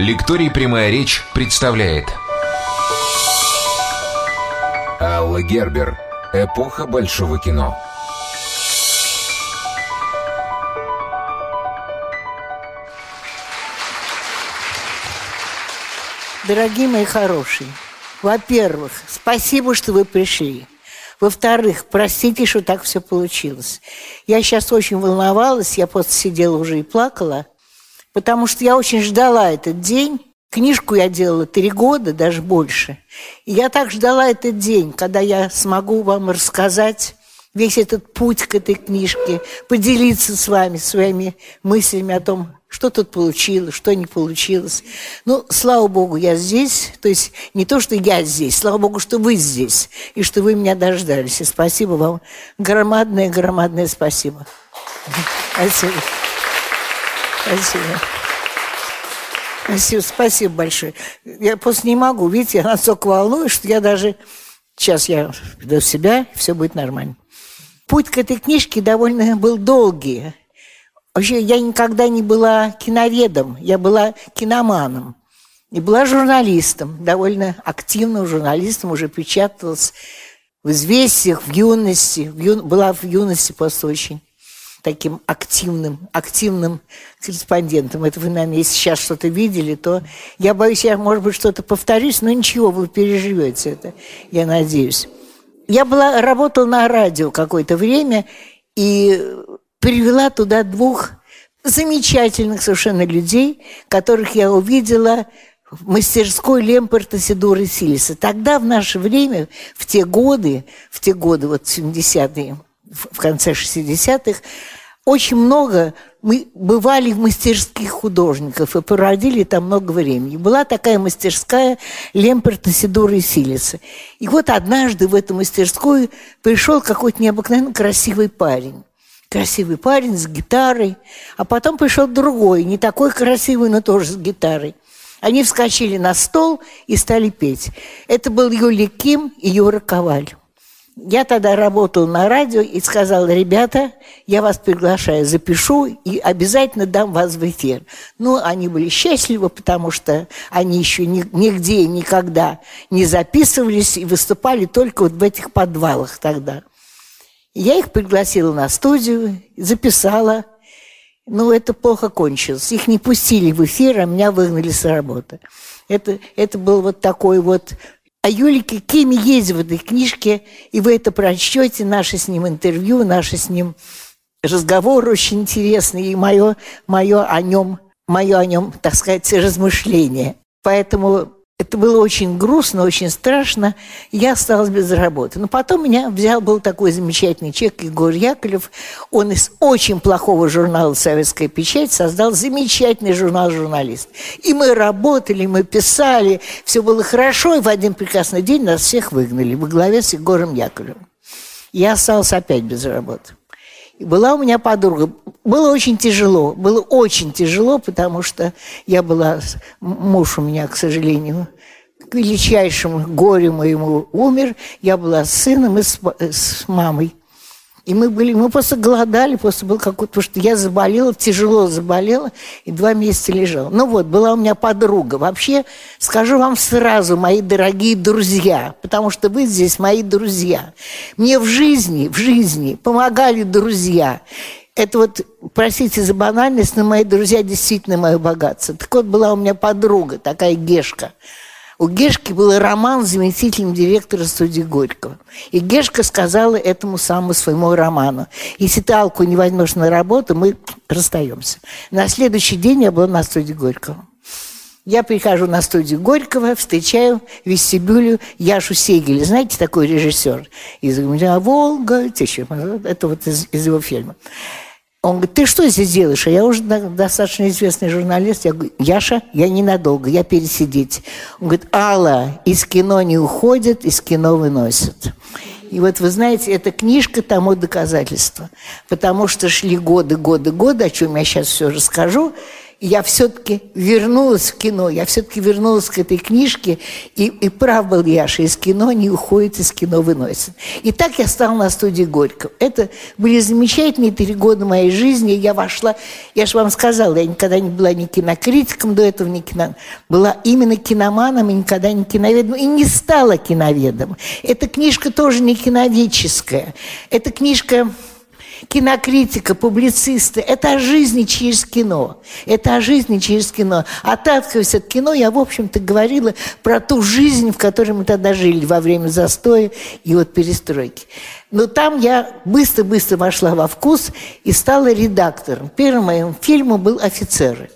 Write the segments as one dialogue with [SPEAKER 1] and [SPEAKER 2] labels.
[SPEAKER 1] Лекторий «Прямая речь» представляет
[SPEAKER 2] Алла Гербер. Эпоха большого кино.
[SPEAKER 3] Дорогие мои хорошие, во-первых, спасибо, что вы пришли. Во-вторых, простите, что так все получилось. Я сейчас очень волновалась, я просто сидела уже и плакала, потому что я очень ждала этот день. Книжку я делала три года, даже больше. И я так ждала этот день, когда я смогу вам рассказать весь этот путь к этой книжке, поделиться с вами своими мыслями о том, что тут получилось, что не получилось. Ну, слава Богу, я здесь. То есть не то, что я здесь, слава Богу, что вы здесь, и что вы меня дождались. И спасибо вам. Громадное-громадное спасибо. Спасибо. Спасибо. Спасибо, спасибо большое. Я просто не могу, видите, я настолько волнуюсь, что я даже... Сейчас я до себя, все будет нормально. Путь к этой книжке довольно был долгий. Вообще, я никогда не была киноведом, я была киноманом. И была журналистом, довольно активным журналистом, уже печаталась в «Известиях», в юности, в ю... была в юности просто очень таким активным, активным корреспондентом. Это вы, наверное, если сейчас что-то видели, то я боюсь, я, может быть, что-то повторюсь, но ничего, вы переживете это, я надеюсь. Я была, работала на радио какое-то время и привела туда двух замечательных совершенно людей, которых я увидела в мастерской Лемпорта Сидора Силиса. Тогда, в наше время, в те годы, в те годы, вот 70-е, в конце 60-х, очень много мы бывали в мастерских художников и проводили там много времени. Была такая мастерская Лемперта, Сидора и Силиса. И вот однажды в эту мастерскую пришел какой-то необыкновенно красивый парень красивый парень с гитарой, а потом пришел другой, не такой красивый, но тоже с гитарой. Они вскочили на стол и стали петь. Это был Юлий Ким и Юра Коваль. Я тогда работал на радио и сказала, ребята, я вас приглашаю, запишу и обязательно дам вас в эфир. Ну, они были счастливы, потому что они еще нигде никогда не записывались и выступали только вот в этих подвалах тогда. Я их пригласила на студию, записала. Ну, это плохо кончилось. Их не пустили в эфир, а меня выгнали с работы. Это, это был вот такой вот... А Юлике Кими есть в этой книжке, и вы это прочтете, наше с ним интервью, наше с ним разговор очень интересный, и мое, мое о нем, мое о нем, так сказать, размышление. Поэтому это было очень грустно, очень страшно. Я осталась без работы. Но потом меня взял, был такой замечательный человек, Егор Яковлев. Он из очень плохого журнала «Советская печать» создал замечательный журнал «Журналист». И мы работали, мы писали, все было хорошо, и в один прекрасный день нас всех выгнали во главе с Егором Яковлевым. Я осталась опять без работы. Была у меня подруга. Было очень тяжело, было очень тяжело, потому что я была, муж у меня, к сожалению, к величайшему горю моему умер. Я была с сыном и с, с мамой. И мы были, мы просто голодали, просто был какой-то, потому что я заболела, тяжело заболела, и два месяца лежала. Ну вот, была у меня подруга. Вообще, скажу вам сразу, мои дорогие друзья, потому что вы здесь мои друзья. Мне в жизни, в жизни помогали друзья. Это вот, простите за банальность, но мои друзья действительно мое богатство. Так вот, была у меня подруга, такая Гешка – у Гешки был роман с заместителем директора студии Горького. И Гешка сказала этому самому своему роману, если ты Алку не возьмешь на работу, мы расстаемся. На следующий день я была на студии Горького. Я прихожу на студию Горького, встречаю в вестибюле Яшу Сегеля. Знаете, такой режиссер? Из «Волга», это вот из, из его фильма. Он говорит, ты что здесь делаешь? А я уже достаточно известный журналист. Я говорю, Яша, я ненадолго, я пересидеть. Он говорит, Алла, из кино не уходит, из кино выносят. И вот вы знаете, эта книжка тому доказательство. Потому что шли годы, годы, годы, о чем я сейчас все расскажу. Я все-таки вернулась в кино, я все-таки вернулась к этой книжке, и, и прав был Яша, из кино не уходит, из кино выносит. И так я стала на студии Горького. Это были замечательные три года моей жизни, я вошла, я же вам сказала, я никогда не была ни кинокритиком до этого, ни кино... Была именно киноманом и никогда не киноведом, и не стала киноведом. Эта книжка тоже не киноведческая. Эта книжка кинокритика, публицисты. Это о жизни через кино. Это о жизни через кино. Отталкиваясь от кино, я, в общем-то, говорила про ту жизнь, в которой мы тогда жили во время застоя и вот перестройки. Но там я быстро-быстро вошла во вкус и стала редактором. Первым моим фильмом был «Офицеры».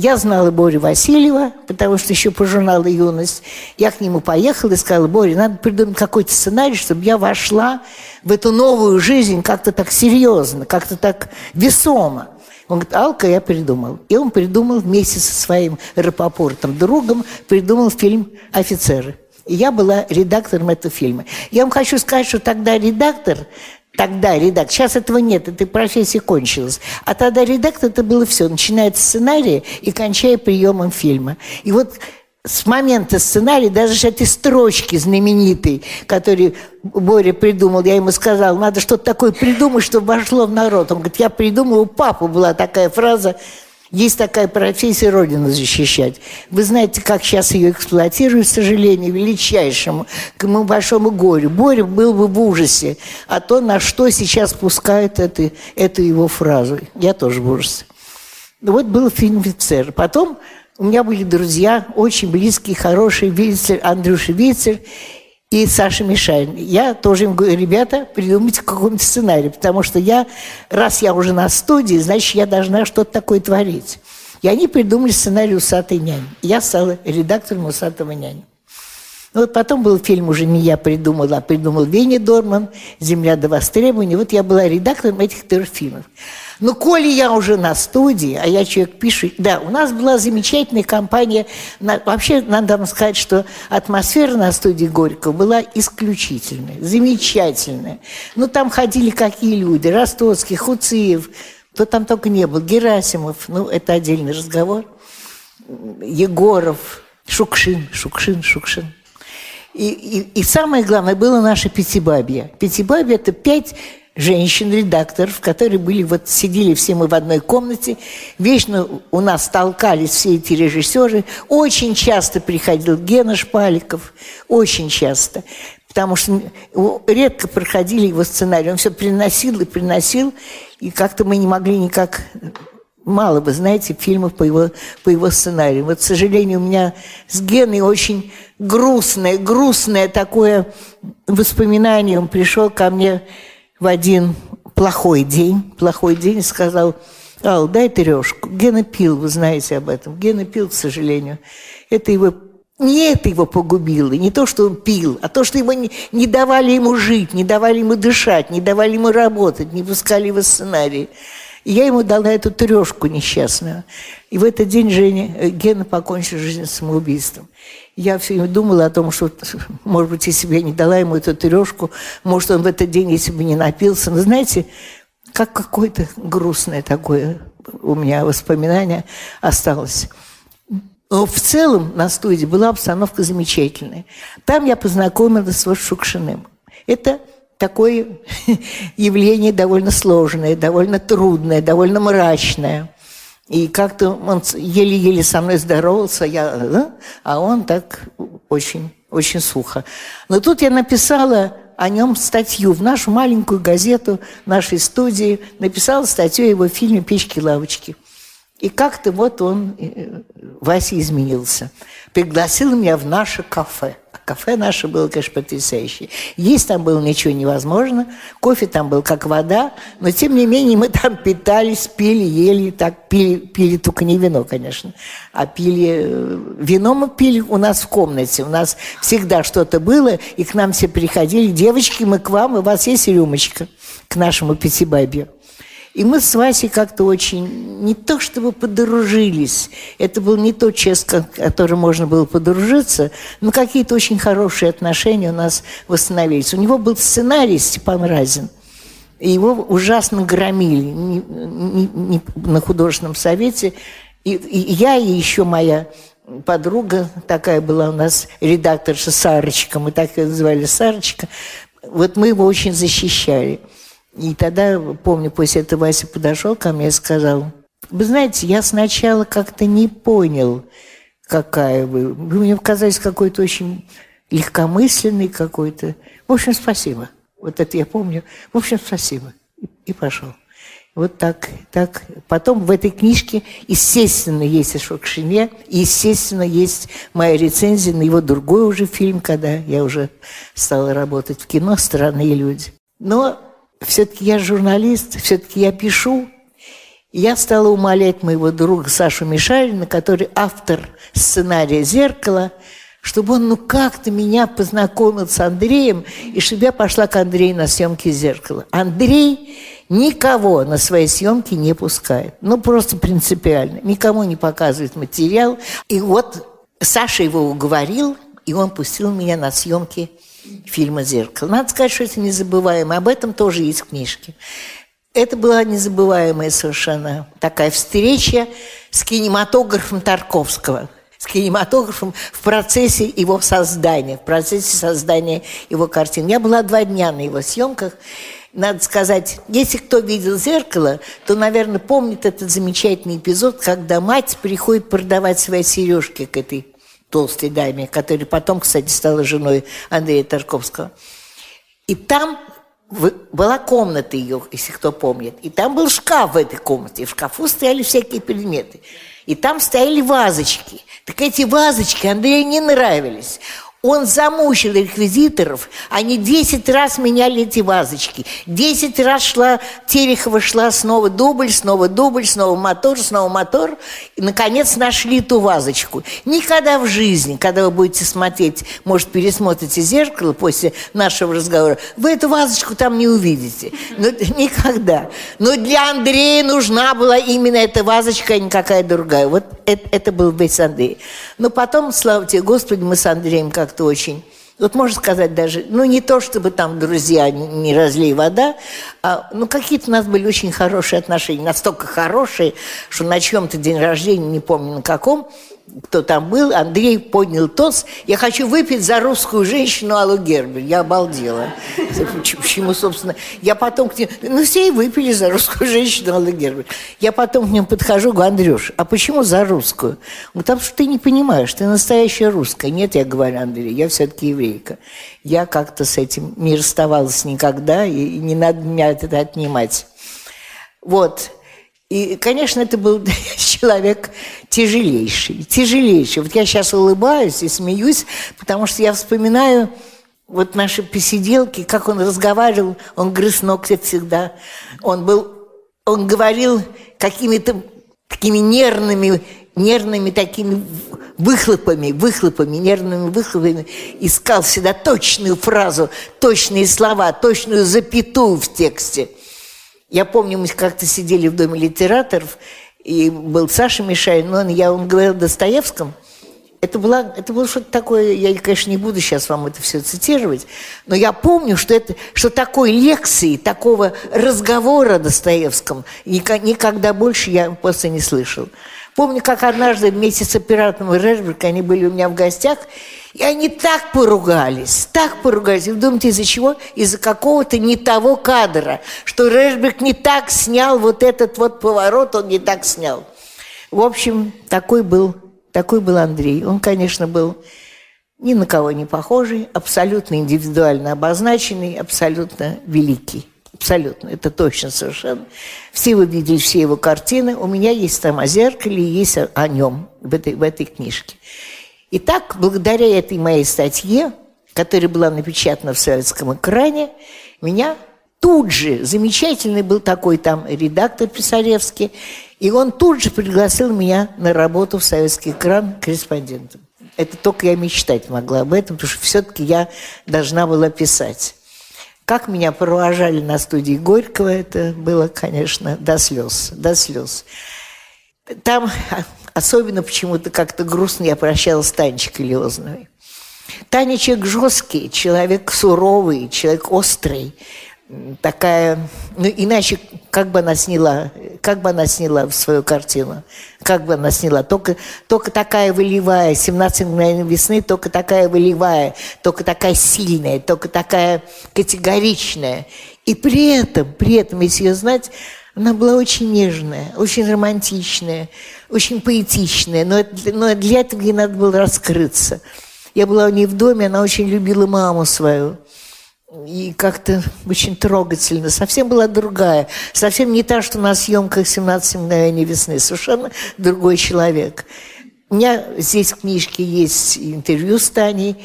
[SPEAKER 3] Я знала Борю Васильева, потому что еще по журналу «Юность». Я к нему поехала и сказала, Боря, надо придумать какой-то сценарий, чтобы я вошла в эту новую жизнь как-то так серьезно, как-то так весомо. Он говорит, Алка, я придумал. И он придумал вместе со своим Рапопортом, другом, придумал фильм «Офицеры». И я была редактором этого фильма. Я вам хочу сказать, что тогда редактор Тогда редактор, сейчас этого нет, эта профессия кончилась. А тогда редактор это было все, начиная от сценария и кончая приемом фильма. И вот с момента сценария, даже эти строчки знаменитые, которые Боря придумал, я ему сказал, надо что-то такое придумать, чтобы вошло в народ. Он говорит, я придумал, у папы была такая фраза, есть такая профессия Родину защищать. Вы знаете, как сейчас ее эксплуатируют, к сожалению, величайшему, к моему большому горю. Боря был бы в ужасе, а то, на что сейчас пускают эту, эту его фразу. Я тоже в ужасе. Вот был фильм «Офицер». Потом у меня были друзья, очень близкие, хорошие, Вицер, Андрюша Вицер и Саша Мишайн. Я тоже им говорю, ребята, придумайте какой-нибудь сценарий, потому что я, раз я уже на студии, значит, я должна что-то такое творить. И они придумали сценарий «Усатой няни». Я стала редактором «Усатого няни». Ну, вот потом был фильм уже не я придумала, а придумал Венни Дорман «Земля до востребования». Вот я была редактором этих трех фильмов. Но коли я уже на студии, а я человек пишу, да, у нас была замечательная компания. Вообще, надо вам сказать, что атмосфера на студии Горького была исключительная, замечательная. Ну, там ходили какие люди, Ростоцкий, Хуциев, кто там только не был, Герасимов, ну, это отдельный разговор, Егоров, Шукшин, Шукшин, Шукшин. И, и, и самое главное было наше пятибабье. Пятибабье – это пять женщин-редакторов, которые были, вот сидели все мы в одной комнате, вечно у нас толкались все эти режиссеры, очень часто приходил Гена Шпаликов, очень часто, потому что редко проходили его сценарий, он все приносил и приносил, и как-то мы не могли никак мало, вы знаете, фильмов по его, по его сценарию. Вот, к сожалению, у меня с Геной очень грустное, грустное такое воспоминание. Он пришел ко мне в один плохой день, плохой день, сказал, Ал, дай трешку. Гена пил, вы знаете об этом. Гена пил, к сожалению. Это его не это его погубило, не то, что он пил, а то, что его не, не давали ему жить, не давали ему дышать, не давали ему работать, не пускали его сценарии. И я ему дала эту трешку несчастную. И в этот день Женя, э, Гена покончил жизнь самоубийством. Я все время думала о том, что, может быть, если бы я не дала ему эту трешку, может, он в этот день, если бы не напился. Но знаете, как какое-то грустное такое у меня воспоминание осталось. Но в целом на студии была обстановка замечательная. Там я познакомилась с Шукшиным. Это такое явление довольно сложное, довольно трудное, довольно мрачное. И как-то он еле-еле со мной здоровался, я, а он так очень, очень сухо. Но тут я написала о нем статью в нашу маленькую газету нашей студии, написала статью о его фильме «Печки-лавочки». И как-то вот он, э, Вася, изменился. Пригласил меня в наше кафе – Кафе наше было, конечно, потрясающее. Есть там было ничего невозможно, кофе там был как вода, но тем не менее мы там питались, пили, ели, так пили, пили только не вино, конечно, а пили э, вино мы пили у нас в комнате, у нас всегда что-то было, и к нам все приходили, девочки, мы к вам, у вас есть рюмочка к нашему пятибабью. И мы с Васей как-то очень, не то чтобы подружились, это был не тот час, которым можно было подружиться, но какие-то очень хорошие отношения у нас восстановились. У него был сценарий Степан Разин, и его ужасно громили не, не, не на художественном совете. И, и я, и еще моя подруга, такая была у нас редакторша Сарочка, мы так ее называли Сарочка, вот мы его очень защищали. И тогда, помню, после этого Вася подошел ко мне и сказал, вы знаете, я сначала как-то не понял, какая вы. Вы мне показались какой-то очень легкомысленный какой-то. В общем, спасибо. Вот это я помню. В общем, спасибо. И, и пошел. Вот так, так. Потом в этой книжке, естественно, есть Ашок Шине, естественно, есть моя рецензия на его другой уже фильм, когда я уже стала работать в кино «Странные люди». Но все-таки я журналист, все-таки я пишу. Я стала умолять моего друга Сашу Мишарина, который автор сценария «Зеркало», чтобы он ну как-то меня познакомил с Андреем, и чтобы я пошла к Андрею на съемки «Зеркала». Андрей никого на свои съемки не пускает. Ну, просто принципиально. Никому не показывает материал. И вот Саша его уговорил, и он пустил меня на съемки фильма «Зеркало». Надо сказать, что это незабываемо. Об этом тоже есть книжки. Это была незабываемая совершенно такая встреча с кинематографом Тарковского – с кинематографом в процессе его создания, в процессе создания его картин. Я была два дня на его съемках, надо сказать, если кто видел «Зеркало», то, наверное, помнит этот замечательный эпизод, когда мать приходит продавать свои сережки к этой толстой даме, которая потом, кстати, стала женой Андрея Тарковского. И там была комната ее, если кто помнит. И там был шкаф в этой комнате. В шкафу стояли всякие предметы. И там стояли вазочки. Так эти вазочки Андрею не нравились. Он замучил реквизиторов, они 10 раз меняли эти вазочки. 10 раз шла, Терехова шла снова дубль, снова дубль, снова мотор, снова мотор. И, наконец, нашли ту вазочку. Никогда в жизни, когда вы будете смотреть, может, пересмотрите зеркало после нашего разговора, вы эту вазочку там не увидите. Но, никогда. Но для Андрея нужна была именно эта вазочка, а не какая другая. Вот это, это был весь Андрей. Но потом, слава тебе, Господи, мы с Андреем как как-то очень вот можно сказать даже, ну не то чтобы там друзья, не разлей вода, а, ну какие-то у нас были очень хорошие отношения, настолько хорошие, что на чем-то день рождения, не помню на каком, кто там был, Андрей поднял тост. Я хочу выпить за русскую женщину Аллу Гербель. Я обалдела. Почему, собственно, я потом к нему... Ну, все и выпили за русскую женщину Аллу Гербель. Я потом к нему подхожу, говорю, Андрюш, а почему за русскую? Ну, потому что ты не понимаешь, ты настоящая русская. Нет, я говорю, Андрей, я все-таки еврейка. Я как-то с этим не расставалась никогда, и не надо меня это отнимать. Вот. И, конечно, это был человек тяжелейший, тяжелейший. Вот я сейчас улыбаюсь и смеюсь, потому что я вспоминаю вот наши посиделки, как он разговаривал, он грыз ногти всегда. Он был, он говорил какими-то такими нервными, нервными такими выхлопами, выхлопами, нервными выхлопами, искал всегда точную фразу, точные слова, точную запятую в тексте – я помню, мы как-то сидели в Доме литераторов, и был Саша Мишайн, но он, я, он говорил о Достоевском. Это, была, это было что-то такое, я, конечно, не буду сейчас вам это все цитировать, но я помню, что, это, что такой лекции, такого разговора о Достоевском никогда больше я просто не слышал. Помню, как однажды вместе с оператором Решберг, они были у меня в гостях, и они так поругались, так поругались. Вы думаете, из-за чего? Из-за какого-то не того кадра, что Решберг не так снял вот этот вот поворот, он не так снял. В общем, такой был, такой был Андрей. Он, конечно, был ни на кого не похожий, абсолютно индивидуально обозначенный, абсолютно великий. Абсолютно, это точно совершенно. Все вы видели все его картины. У меня есть там о зеркале, есть о, нем в этой, в этой книжке. Итак, благодаря этой моей статье, которая была напечатана в советском экране, меня тут же, замечательный был такой там редактор Писаревский, и он тут же пригласил меня на работу в советский экран корреспондентом. Это только я мечтать могла об этом, потому что все-таки я должна была писать. Как меня провожали на студии Горького, это было, конечно, до слез, до слез. Там Особенно почему-то как-то грустно я прощалась с Танечкой Лезновой. Таня человек жесткий, человек суровый, человек острый. Такая, ну иначе как бы она сняла, как бы она сняла свою картину, как бы она сняла, только, только такая волевая, 17 мгновений весны, только такая волевая, только такая сильная, только такая категоричная. И при этом, при этом, если ее знать, она была очень нежная, очень романтичная, очень поэтичная, но, но для этого ей надо было раскрыться. Я была у нее в доме, она очень любила маму свою и как-то очень трогательно. Совсем была другая. Совсем не та, что на съемках «17 мгновений весны». Совершенно другой человек. У меня здесь в книжке есть интервью с Таней,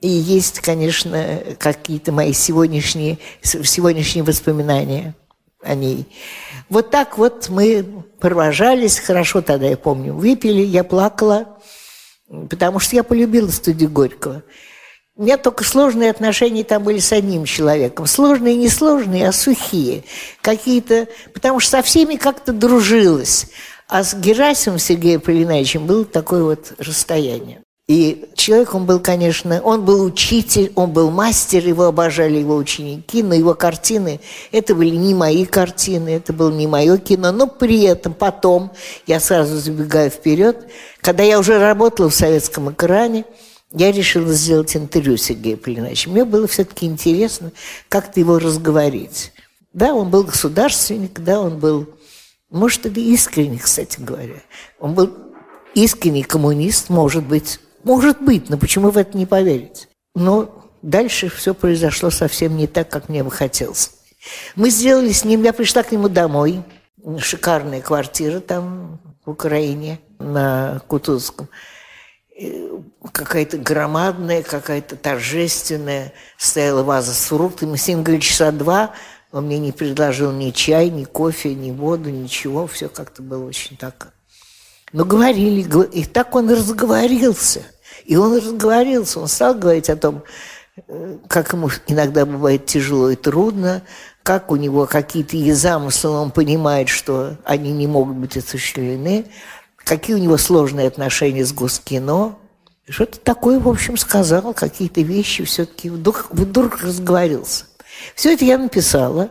[SPEAKER 3] и есть, конечно, какие-то мои сегодняшние, сегодняшние воспоминания о ней. Вот так вот мы провожались, хорошо тогда, я помню, выпили, я плакала, потому что я полюбила студию Горького. У меня только сложные отношения там были с одним человеком. Сложные не сложные, а сухие. Какие-то... Потому что со всеми как-то дружилось. А с Герасимом Сергеем Полинаевичем было такое вот расстояние. И человек, он был, конечно, он был учитель, он был мастер, его обожали его ученики, но его картины, это были не мои картины, это было не мое кино, но при этом потом, я сразу забегаю вперед, когда я уже работала в советском экране, я решила сделать интервью Сергею Полиновичу. Мне было все-таки интересно как-то его разговорить. Да, он был государственник, да, он был, может, это искренний, кстати говоря. Он был искренний коммунист, может быть. Может быть, но почему в это не поверить? Но дальше все произошло совсем не так, как мне бы хотелось. Мы сделали с ним, я пришла к нему домой, шикарная квартира там в Украине, на Кутузском какая-то громадная, какая-то торжественная стояла ваза с фруктами. Мы с ним говорили часа два, он мне не предложил ни чай, ни кофе, ни воду, ничего. Все как-то было очень так. Но говорили, и так он разговорился. И он разговорился, он стал говорить о том, э, как ему иногда бывает тяжело и трудно, как у него какие-то замыслы, он понимает, что они не могут быть осуществлены, какие у него сложные отношения с Госкино. Что-то такое, в общем, сказал, какие-то вещи все-таки вдруг, вдруг разговорился. Все это я написала,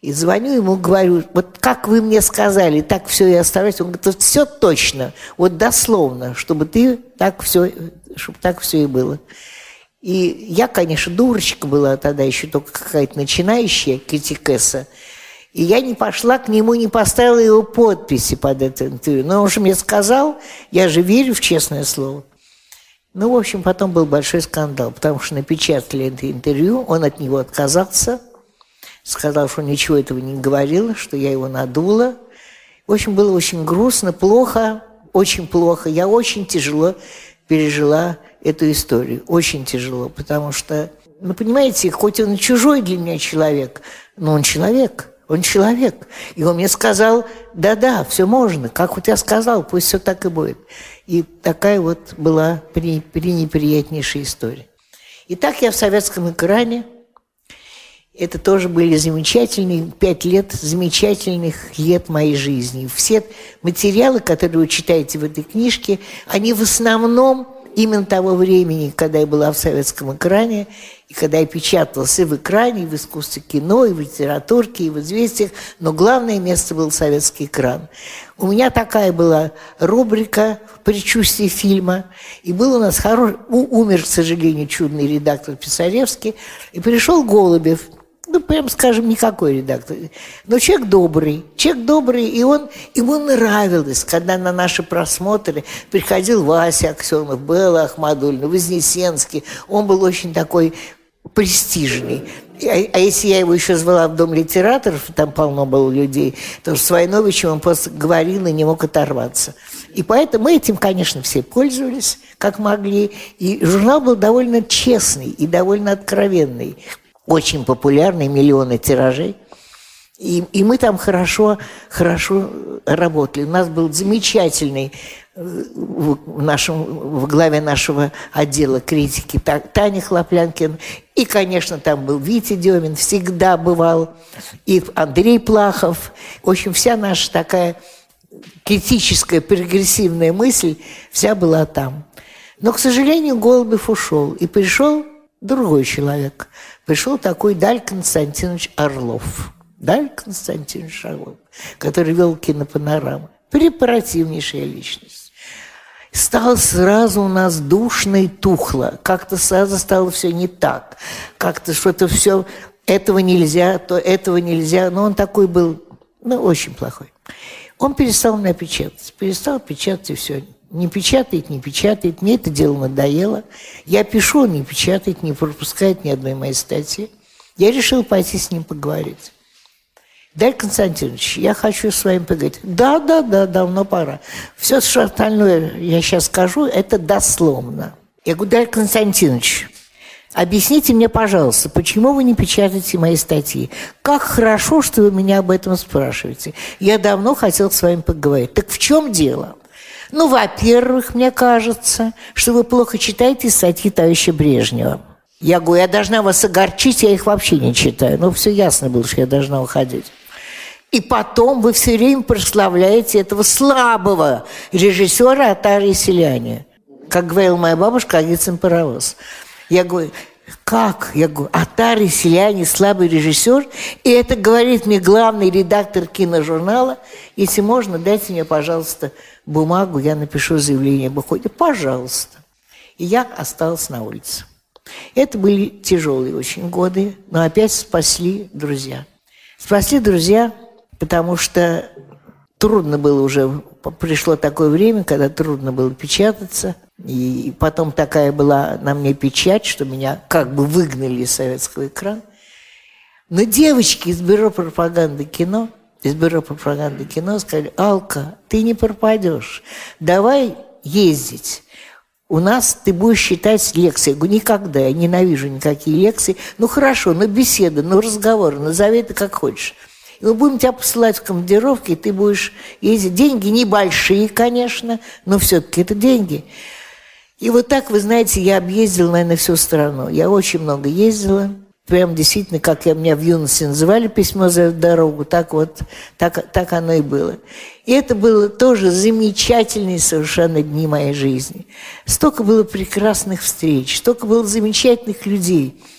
[SPEAKER 3] и звоню ему, говорю, вот как вы мне сказали, так все и оставайся. Он говорит, все точно, вот дословно, чтобы ты так все, чтобы так все и было. И я, конечно, дурочка была тогда еще только какая-то начинающая критикесса. И я не пошла к нему, не поставила его подписи под это интервью. Но он же мне сказал, я же верю в честное слово. Ну, в общем, потом был большой скандал, потому что напечатали это интервью, он от него отказался, сказал, что ничего этого не говорил, что я его надула. В общем, было очень грустно, плохо, очень плохо. Я очень тяжело пережила эту историю, очень тяжело, потому что, ну, понимаете, хоть он чужой для меня человек, но он человек – он человек. И он мне сказал, да-да, все можно, как у тебя сказал, пусть все так и будет. И такая вот была при, пренеприятнейшая история. И так я в советском экране, это тоже были замечательные, пять лет замечательных лет моей жизни. Все материалы, которые вы читаете в этой книжке, они в основном именно того времени, когда я была в советском экране, и когда я печаталась и в экране, и в искусстве кино, и в литературке, и в известиях, но главное место был советский экран. У меня такая была рубрика «Предчувствие фильма», и был у нас хороший, умер, к сожалению, чудный редактор Писаревский, и пришел Голубев – ну, прям скажем, никакой редактор. Но человек добрый, человек добрый, и он, ему нравилось, когда на наши просмотры приходил Вася Аксенов, Белла Ахмадульна, Вознесенский. Он был очень такой престижный. А, а если я его еще звала в Дом литераторов, там полно было людей, то с Войновичем он просто говорил и не мог оторваться. И поэтому мы этим, конечно, все пользовались, как могли. И журнал был довольно честный и довольно откровенный очень популярный, миллионы тиражей. И, и мы там хорошо, хорошо работали. У нас был замечательный э, в, нашем, в главе нашего отдела критики Таня Хлоплянкин. И, конечно, там был Витя Демин, всегда бывал. И Андрей Плахов. В общем, вся наша такая критическая, прогрессивная мысль вся была там. Но, к сожалению, Голубев ушел. И пришел другой человек. Пришел такой Даль Константинович Орлов. Даль Константинович Орлов, который вел кинопанораму. Препротивнейшая личность. Стало сразу у нас душно и тухло. Как-то сразу стало все не так. Как-то что-то все этого нельзя, то этого нельзя. Но он такой был, ну, очень плохой. Он перестал меня печатать. Перестал печатать и все. Не печатает, не печатает. Мне это дело надоело. Я пишу, он не печатает, не пропускает ни одной моей статьи. Я решил пойти с ним поговорить. Дай Константинович, я хочу с вами поговорить. Да, да, да, давно пора. Все остальное я сейчас скажу, это дословно. Я говорю, Дай Константинович, Объясните мне, пожалуйста, почему вы не печатаете мои статьи? Как хорошо, что вы меня об этом спрашиваете. Я давно хотел с вами поговорить. Так в чем дело? Ну, во-первых, мне кажется, что вы плохо читаете статьи товарища Брежнева. Я говорю, я должна вас огорчить, я их вообще не читаю. Ну, все ясно было, что я должна уходить. И потом вы все время прославляете этого слабого режиссера Атари Селяне. Как говорила моя бабушка, Агицын паровоз. Я говорю, как? Я говорю, Атари Селяне, слабый режиссер. И это говорит мне главный редактор киножурнала. Если можно, дайте мне, пожалуйста, бумагу, я напишу заявление об уходе. Пожалуйста. И я осталась на улице. Это были тяжелые очень годы, но опять спасли друзья. Спасли друзья, потому что трудно было уже, пришло такое время, когда трудно было печататься. И потом такая была на мне печать, что меня как бы выгнали из советского экрана. Но девочки из бюро пропаганды кино, из бюро пропаганды кино сказали, Алка, ты не пропадешь, давай ездить. У нас ты будешь читать лекции. Я говорю, никогда, я ненавижу никакие лекции. Ну хорошо, ну беседа, ну разговор, назови это как хочешь. И мы будем тебя посылать в командировки, и ты будешь ездить. Деньги небольшие, конечно, но все-таки это деньги. И вот так, вы знаете, я объездила, наверное, всю страну. Я очень много ездила. Прям действительно, как я, меня в юности называли письмо за дорогу, так вот, так, так оно и было. И это было тоже замечательные совершенно дни моей жизни. Столько было прекрасных встреч, столько было замечательных людей –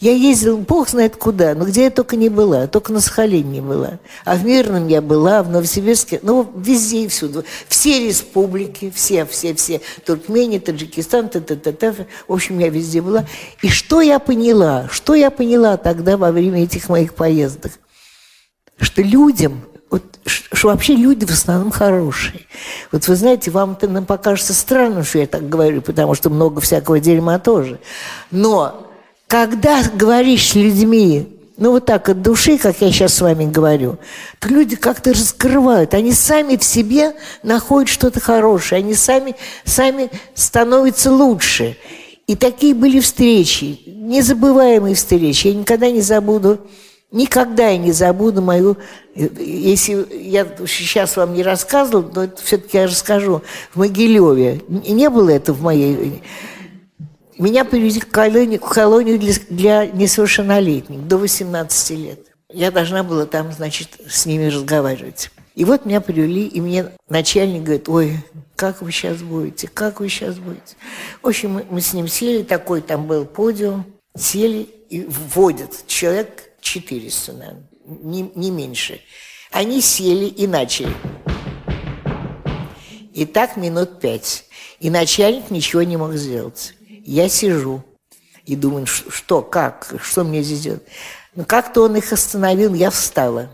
[SPEAKER 3] я ездила, бог знает куда, но где я только не была, только на Сахалине не была. А в Мирном я была, в Новосибирске, ну, везде и всюду. Все республики, все, все, все. Туркмения, Таджикистан, т, т, т, т. В общем, я везде была. И что я поняла? Что я поняла тогда во время этих моих поездок? Что людям вот, что вообще люди в основном хорошие. Вот вы знаете, вам это покажется странным, что я так говорю, потому что много всякого дерьма тоже. Но когда говоришь с людьми, ну вот так от души, как я сейчас с вами говорю, то люди как-то раскрывают, они сами в себе находят что-то хорошее, они сами, сами становятся лучше. И такие были встречи, незабываемые встречи. Я никогда не забуду, никогда я не забуду мою, если я сейчас вам не рассказывал, но все-таки я расскажу, в Могилеве. Не было это в моей меня привезли в колонию, в колонию для, для несовершеннолетних до 18 лет. Я должна была там, значит, с ними разговаривать. И вот меня привели, и мне начальник говорит, ой, как вы сейчас будете, как вы сейчас будете. В общем, мы, мы с ним сели, такой там был подиум, сели и вводят человек 400, наверное, не, не меньше. Они сели и начали. И так минут пять. И начальник ничего не мог сделать. Я сижу и думаю, что, как, что мне здесь делать? Ну, как-то он их остановил, я встала.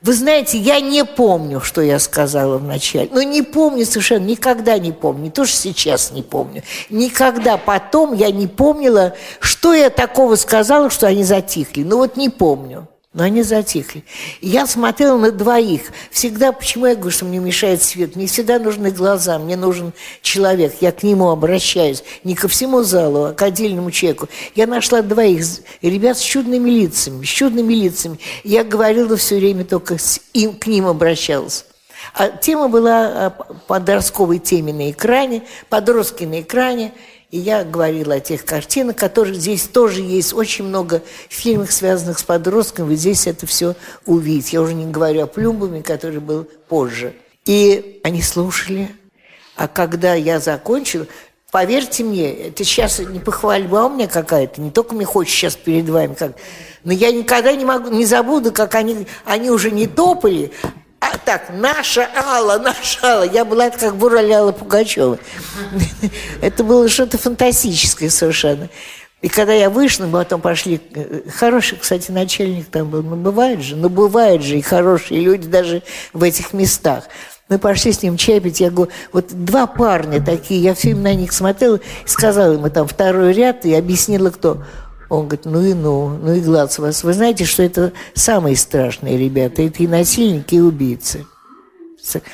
[SPEAKER 3] Вы знаете, я не помню, что я сказала вначале. Ну, не помню совершенно, никогда не помню. Не то, что сейчас не помню. Никогда потом я не помнила, что я такого сказала, что они затихли. Ну, вот не помню. Но они затихли. Я смотрела на двоих. Всегда, почему я говорю, что мне мешает свет? Мне всегда нужны глаза, мне нужен человек. Я к нему обращаюсь. Не ко всему залу, а к отдельному человеку. Я нашла двоих ребят с чудными лицами, с чудными лицами. Я говорила все время только с им, к ним обращалась. А тема была о подростковой теме на экране, подростки на экране – и я говорила о тех картинах, которых здесь тоже есть очень много фильмов, связанных с подростком. Вы здесь это все увидите. Я уже не говорю о Плюмбуме, который был позже. И они слушали. А когда я закончила, Поверьте мне, это сейчас не похвальба у меня какая-то, не только мне хочется сейчас перед вами, как, но я никогда не могу, не забуду, как они, они уже не топали, так, наша Алла, наша Алла. Я была как в Аллы Пугачева. Это было что-то фантастическое совершенно. И когда я вышла, мы потом пошли... Э, хороший, кстати, начальник там был. Ну, бывает же, ну, бывает же и хорошие люди даже в этих местах. Мы пошли с ним чай пить. Я говорю, вот два парня такие, я все время на них смотрела и сказала ему там второй ряд и объяснила, кто. Он говорит, ну и ну, ну и глаз вас. Вы знаете, что это самые страшные ребята, это и насильники, и убийцы.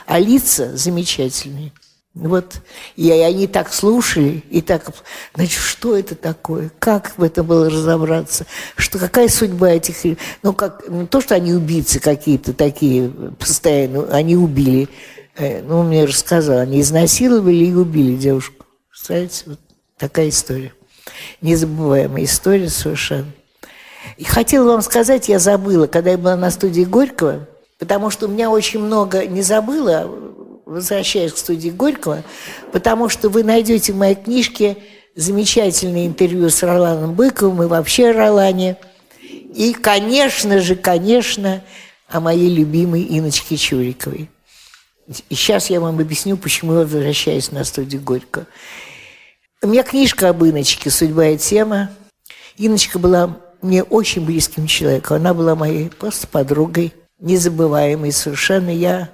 [SPEAKER 3] А лица замечательные. Вот, и они так слушали, и так, значит, что это такое, как в этом было разобраться, что, какая судьба этих, ну, как, не то, что они убийцы какие-то такие постоянно, они убили, э, ну, мне рассказал, они изнасиловали и убили девушку. Представляете, вот такая история. Незабываемая история совершенно. И хотела вам сказать, я забыла, когда я была на студии Горького, потому что у меня очень много не забыла, возвращаясь к студии Горького, потому что вы найдете в моей книжке замечательное интервью с Роланом Быковым и вообще Ролане. И, конечно же, конечно, о моей любимой Иночке Чуриковой. И сейчас я вам объясню, почему я возвращаюсь на студию Горького. У меня книжка об Иночке «Судьба и тема». Иночка была мне очень близким человеком. Она была моей просто подругой, незабываемой совершенно. Я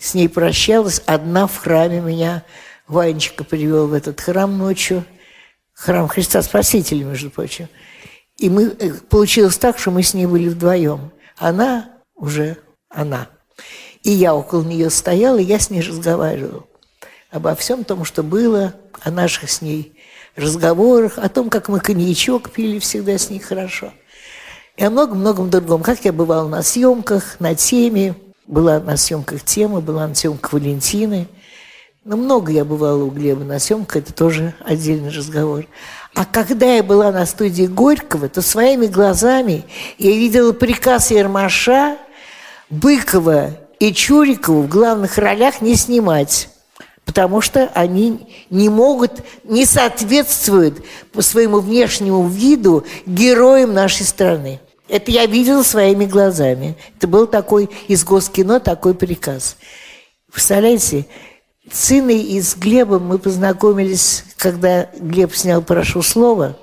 [SPEAKER 3] с ней прощалась. Одна в храме меня Ванечка привел в этот храм ночью. Храм Христа Спасителя, между прочим. И мы, э, получилось так, что мы с ней были вдвоем. Она уже она. И я около нее стояла, и я с ней разговаривал обо всем том, что было, о наших с ней разговорах, о том, как мы коньячок пили всегда с ней хорошо. И о многом-многом другом. Как я бывал на съемках, на теме, была на съемках темы, была на съемках Валентины. Но много я бывала у Глеба на съемках, это тоже отдельный разговор. А когда я была на студии Горького, то своими глазами я видела приказ Ермаша Быкова и Чурикова в главных ролях не снимать потому что они не могут, не соответствуют по своему внешнему виду героям нашей страны. Это я видела своими глазами. Это был такой из Госкино такой приказ. Представляете, с Инной и с Глебом мы познакомились, когда Глеб снял «Прошу слова»,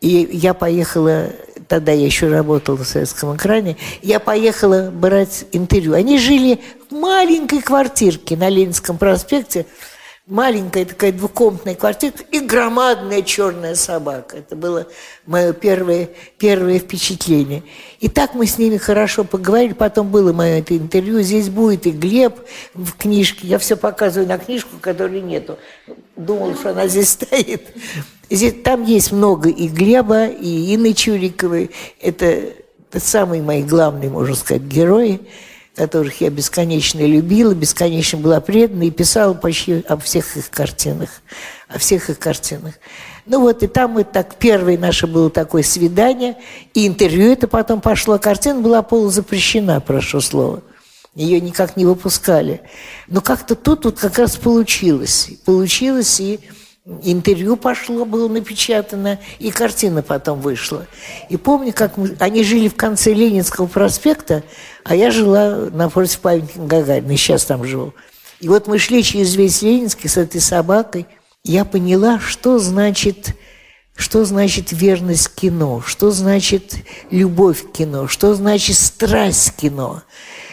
[SPEAKER 3] и я поехала, тогда я еще работала в советском экране, я поехала брать интервью. Они жили маленькой квартирке на Ленинском проспекте, маленькая такая двухкомнатная квартирка и громадная черная собака. Это было мое первое, первое впечатление. И так мы с ними хорошо поговорили. Потом было мое это интервью. Здесь будет и Глеб в книжке. Я все показываю на книжку, которой нету. Думал, что она здесь стоит. Здесь, там есть много и Глеба, и Инны Чуриковой. Это, это самые мои главные, можно сказать, герои которых я бесконечно любила, бесконечно была предана и писала почти о всех их картинах. О всех их картинах. Ну вот, и там мы так, первое наше было такое свидание, и интервью это потом пошло. Картина была полузапрещена, прошу слово. Ее никак не выпускали. Но как-то тут вот как раз получилось. Получилось, и интервью пошло, было напечатано, и картина потом вышла. И помню, как мы, они жили в конце Ленинского проспекта, а я жила напротив памятника Гагарина, и сейчас там живу. И вот мы шли через весь Ленинский с этой собакой. Я поняла, что значит, что значит верность кино, что значит любовь к кино, что значит страсть к кино.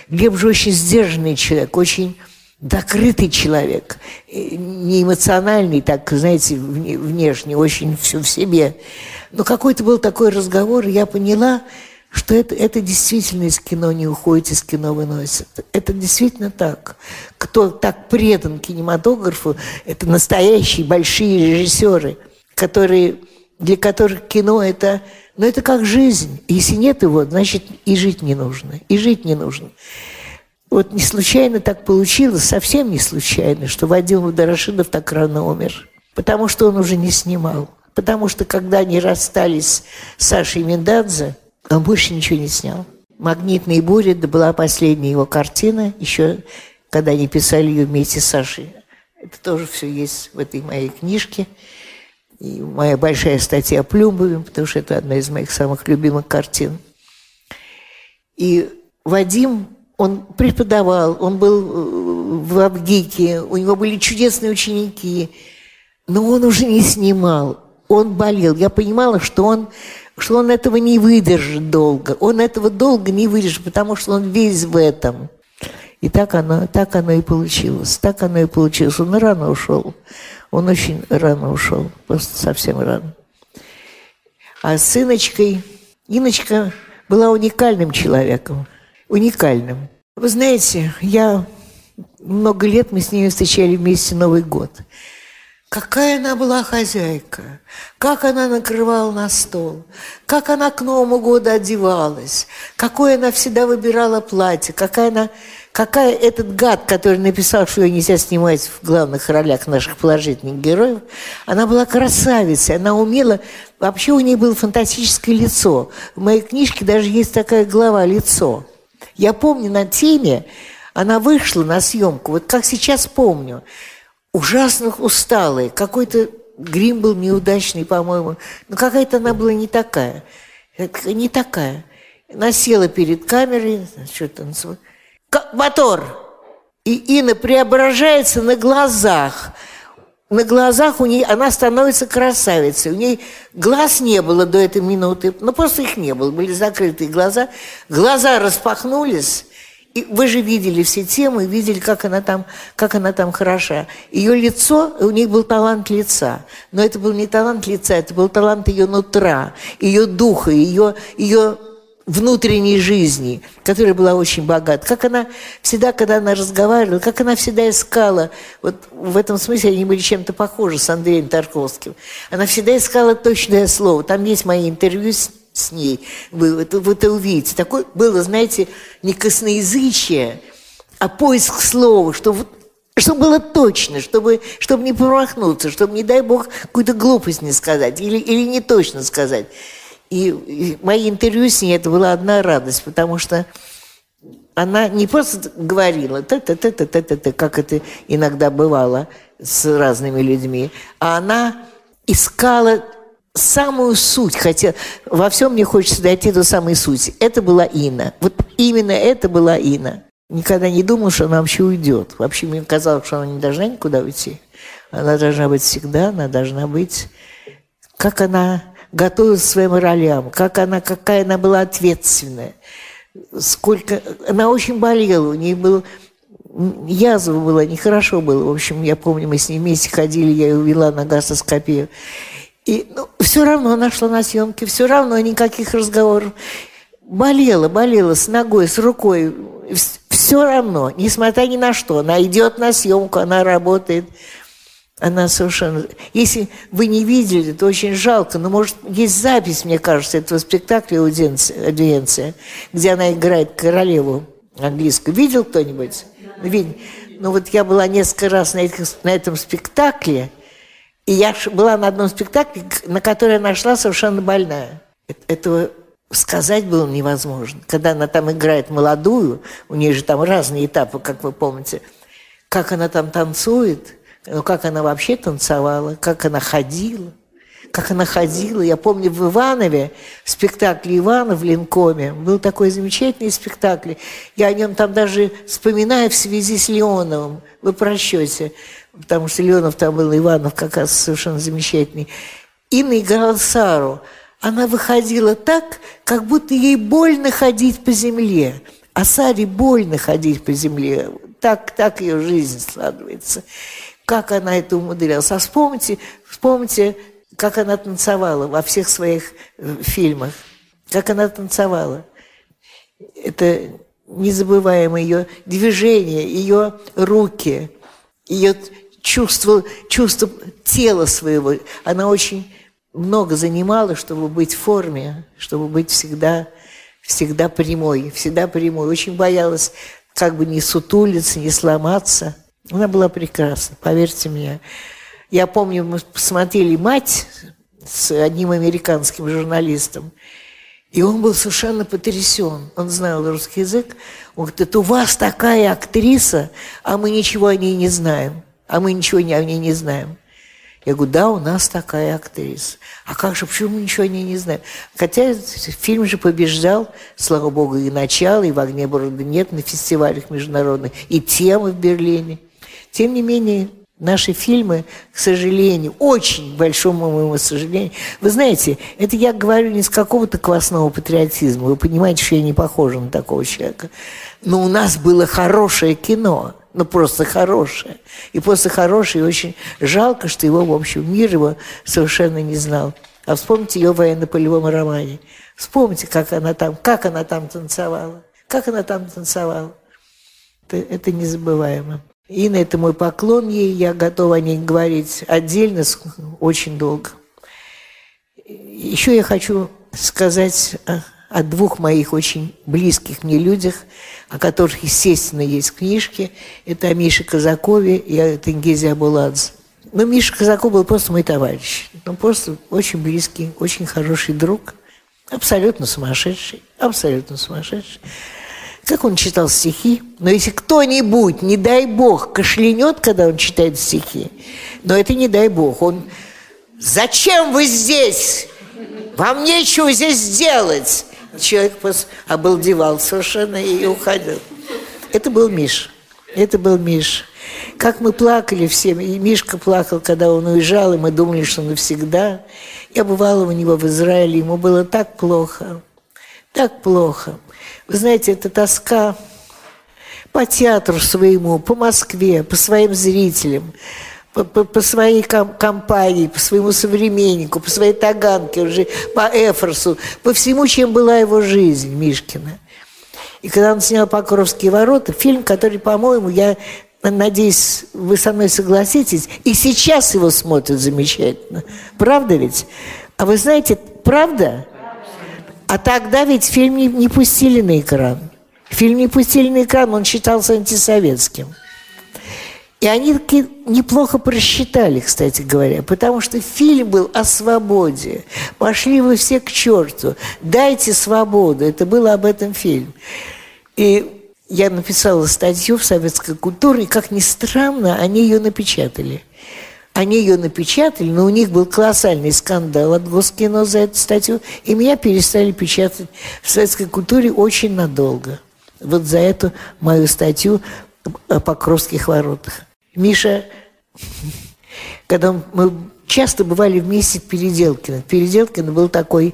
[SPEAKER 3] Глеб же очень сдержанный человек, очень докрытый человек, э, не эмоциональный, так, знаете, внешне, очень все в себе. Но какой-то был такой разговор, и я поняла, что это, это действительно из кино не уходит, из кино выносит. Это действительно так. Кто так предан кинематографу, это настоящие большие режиссеры, которые, для которых кино это, ну это как жизнь. Если нет его, значит и жить не нужно, и жить не нужно. Вот не случайно так получилось, совсем не случайно, что Вадим Дорошинов так рано умер. Потому что он уже не снимал. Потому что когда они расстались с Сашей Миндадзе, он больше ничего не снял. «Магнитные бури» – это была последняя его картина, еще когда они писали ее вместе с Сашей Это тоже все есть в этой моей книжке. И моя большая статья о Плюмбове, потому что это одна из моих самых любимых картин. И Вадим, он преподавал, он был э, в Абгике, у него были чудесные ученики, но он уже не снимал, он болел. Я понимала, что он, что он этого не выдержит долго. Он этого долго не выдержит, потому что он весь в этом. И так оно, так оно и получилось. Так оно и получилось. Он рано ушел. Он очень рано ушел. Просто совсем рано. А с Иночкой... Иночка была уникальным человеком. Уникальным. Вы знаете, я много лет мы с ней встречали вместе Новый год. Какая она была хозяйка, как она накрывала на стол, как она к Новому году одевалась, какое она всегда выбирала платье, какая она, какая этот гад, который написал, что ее нельзя снимать в главных ролях наших положительных героев, она была красавицей, она умела, вообще у нее было фантастическое лицо. В моей книжке даже есть такая глава «Лицо». Я помню на теме, она вышла на съемку, вот как сейчас помню – ужасно усталая. Какой-то грим был неудачный, по-моему. Но какая-то она была не такая. Не такая. Она села перед камерой, что-то танцевала. Мотор! И Инна преображается на глазах. На глазах у нее она становится красавицей. У нее глаз не было до этой минуты. Ну, просто их не было. Были закрытые глаза. Глаза распахнулись. И вы же видели все темы, видели, как она там, как она там хороша. Ее лицо, у нее был талант лица. Но это был не талант лица, это был талант ее нутра, ее духа, ее, ее внутренней жизни, которая была очень богата. Как она всегда, когда она разговаривала, как она всегда искала, вот в этом смысле они были чем-то похожи с Андреем Тарковским. Она всегда искала точное слово. Там есть мои интервью с с ней. Вы это, вы это увидите. Такое было, знаете, не косноязычие, а поиск слова, чтобы, чтобы было точно, чтобы, чтобы не промахнуться, чтобы, не дай бог, какую-то глупость не сказать или, или не точно сказать. И, и мои интервью с ней это была одна радость, потому что она не просто говорила, та -та -та -та -та -та как это иногда бывало с разными людьми, а она искала самую суть, хотя во всем мне хочется дойти до самой сути. Это была Инна. Вот именно это была Инна. Никогда не думал, что она вообще уйдет. Вообще мне казалось, что она не должна никуда уйти. Она должна быть всегда, она должна быть... Как она готовилась к своим ролям, как она, какая она была ответственная. Сколько... Она очень болела, у нее был... Язва была, нехорошо было. В общем, я помню, мы с ней вместе ходили, я ее увела на гастроскопию. И ну, все равно она шла на съемки, все равно никаких разговоров. Болела, болела с ногой, с рукой. Все равно, несмотря ни на что. Она идет на съемку, она работает. Она совершенно... Если вы не видели, то очень жалко. Но, может, есть запись, мне кажется, этого спектакля «Аудиенция», где она играет королеву английскую. Видел кто-нибудь? Видел. Ну вот я была несколько раз на, этих, на этом спектакле – и я была на одном спектакле, на который я нашла совершенно больная. Этого сказать было невозможно. Когда она там играет молодую, у нее же там разные этапы, как вы помните, как она там танцует, ну, как она вообще танцевала, как она ходила, как она ходила. Я помню в Иванове, в спектакле Ивана в Линкоме, был такой замечательный спектакль. Я о нем там даже вспоминаю в связи с Леоновым, вы просчете потому что Леонов там был, Иванов как раз совершенно замечательный. Инна играла Сару. Она выходила так, как будто ей больно ходить по земле. А Саре больно ходить по земле. Так, так ее жизнь складывается. Как она это умудрялась. А вспомните, вспомните, как она танцевала во всех своих э, фильмах. Как она танцевала. Это незабываемое ее движение, ее руки, ее чувство, чувство тела своего. Она очень много занимала, чтобы быть в форме, чтобы быть всегда, всегда прямой, всегда прямой. Очень боялась как бы не сутулиться, не сломаться. Она была прекрасна, поверьте мне. Я помню, мы посмотрели «Мать» с одним американским журналистом, и он был совершенно потрясен. Он знал русский язык. Он говорит, это у вас такая актриса, а мы ничего о ней не знаем. а мы ничего о ней не знаем. Я говорю, да, у нас такая актриса. А как же, почему мы ничего о ней не знаем? Хотя фильм же побеждал, слава богу, и начало, и в «Огне борода нет» на фестивалях международных, и темы в Берлине. Тем не менее, Наши фильмы, к сожалению, очень большому моему сожалению. Вы знаете, это я говорю не с какого-то квасного патриотизма. Вы понимаете, что я не похожа на такого человека. Но у нас было хорошее кино. Ну, просто хорошее. И просто хорошее. И очень жалко, что его, в общем, мир его совершенно не знал. А вспомните ее военно-полевом романе. Вспомните, как она там, как она там танцевала. Как она там танцевала. Это, это незабываемо. Инна – это мой поклон ей, я готова о ней говорить отдельно, очень долго. Еще я хочу сказать о двух моих очень близких мне людях, о которых, естественно, есть книжки. Это о Мише Казакове и о Тенгизе Абуладзе. Ну, Миша Казаков был просто мой товарищ. Ну, просто очень близкий, очень хороший друг. Абсолютно сумасшедший, абсолютно сумасшедший как он читал стихи. Но если кто-нибудь, не дай бог, кашлянет, когда он читает стихи, но это не дай бог, он «Зачем вы здесь? Вам нечего здесь делать!» Человек обалдевал совершенно и уходил. Это был Миш. Это был Миш. Как мы плакали все, и Мишка плакал, когда он уезжал, и мы думали, что навсегда. Я бывала у него в Израиле, ему было так плохо, так плохо. Вы знаете, это тоска по театру своему, по Москве, по своим зрителям, по, по, по своей ком компании, по своему современнику, по своей таганке, уже по Эфорсу, по всему, чем была его жизнь Мишкина. И когда он снял «Покровские ворота», фильм, который, по-моему, я надеюсь, вы со мной согласитесь, и сейчас его смотрят замечательно. Правда ведь? А вы знаете, правда? А тогда ведь фильм не, не пустили на экран. Фильм не пустили на экран, он считался антисоветским. И они таки неплохо просчитали, кстати говоря, потому что фильм был о свободе. Пошли вы все к черту, дайте свободу. Это было об этом фильм. И я написала статью в «Советской культуре», и, как ни странно, они ее напечатали – они ее напечатали, но у них был колоссальный скандал от Госкино за эту статью, и меня перестали печатать в советской культуре очень надолго. Вот за эту мою статью о Покровских воротах. Миша, когда мы часто бывали вместе в Переделкино. Переделкино был такой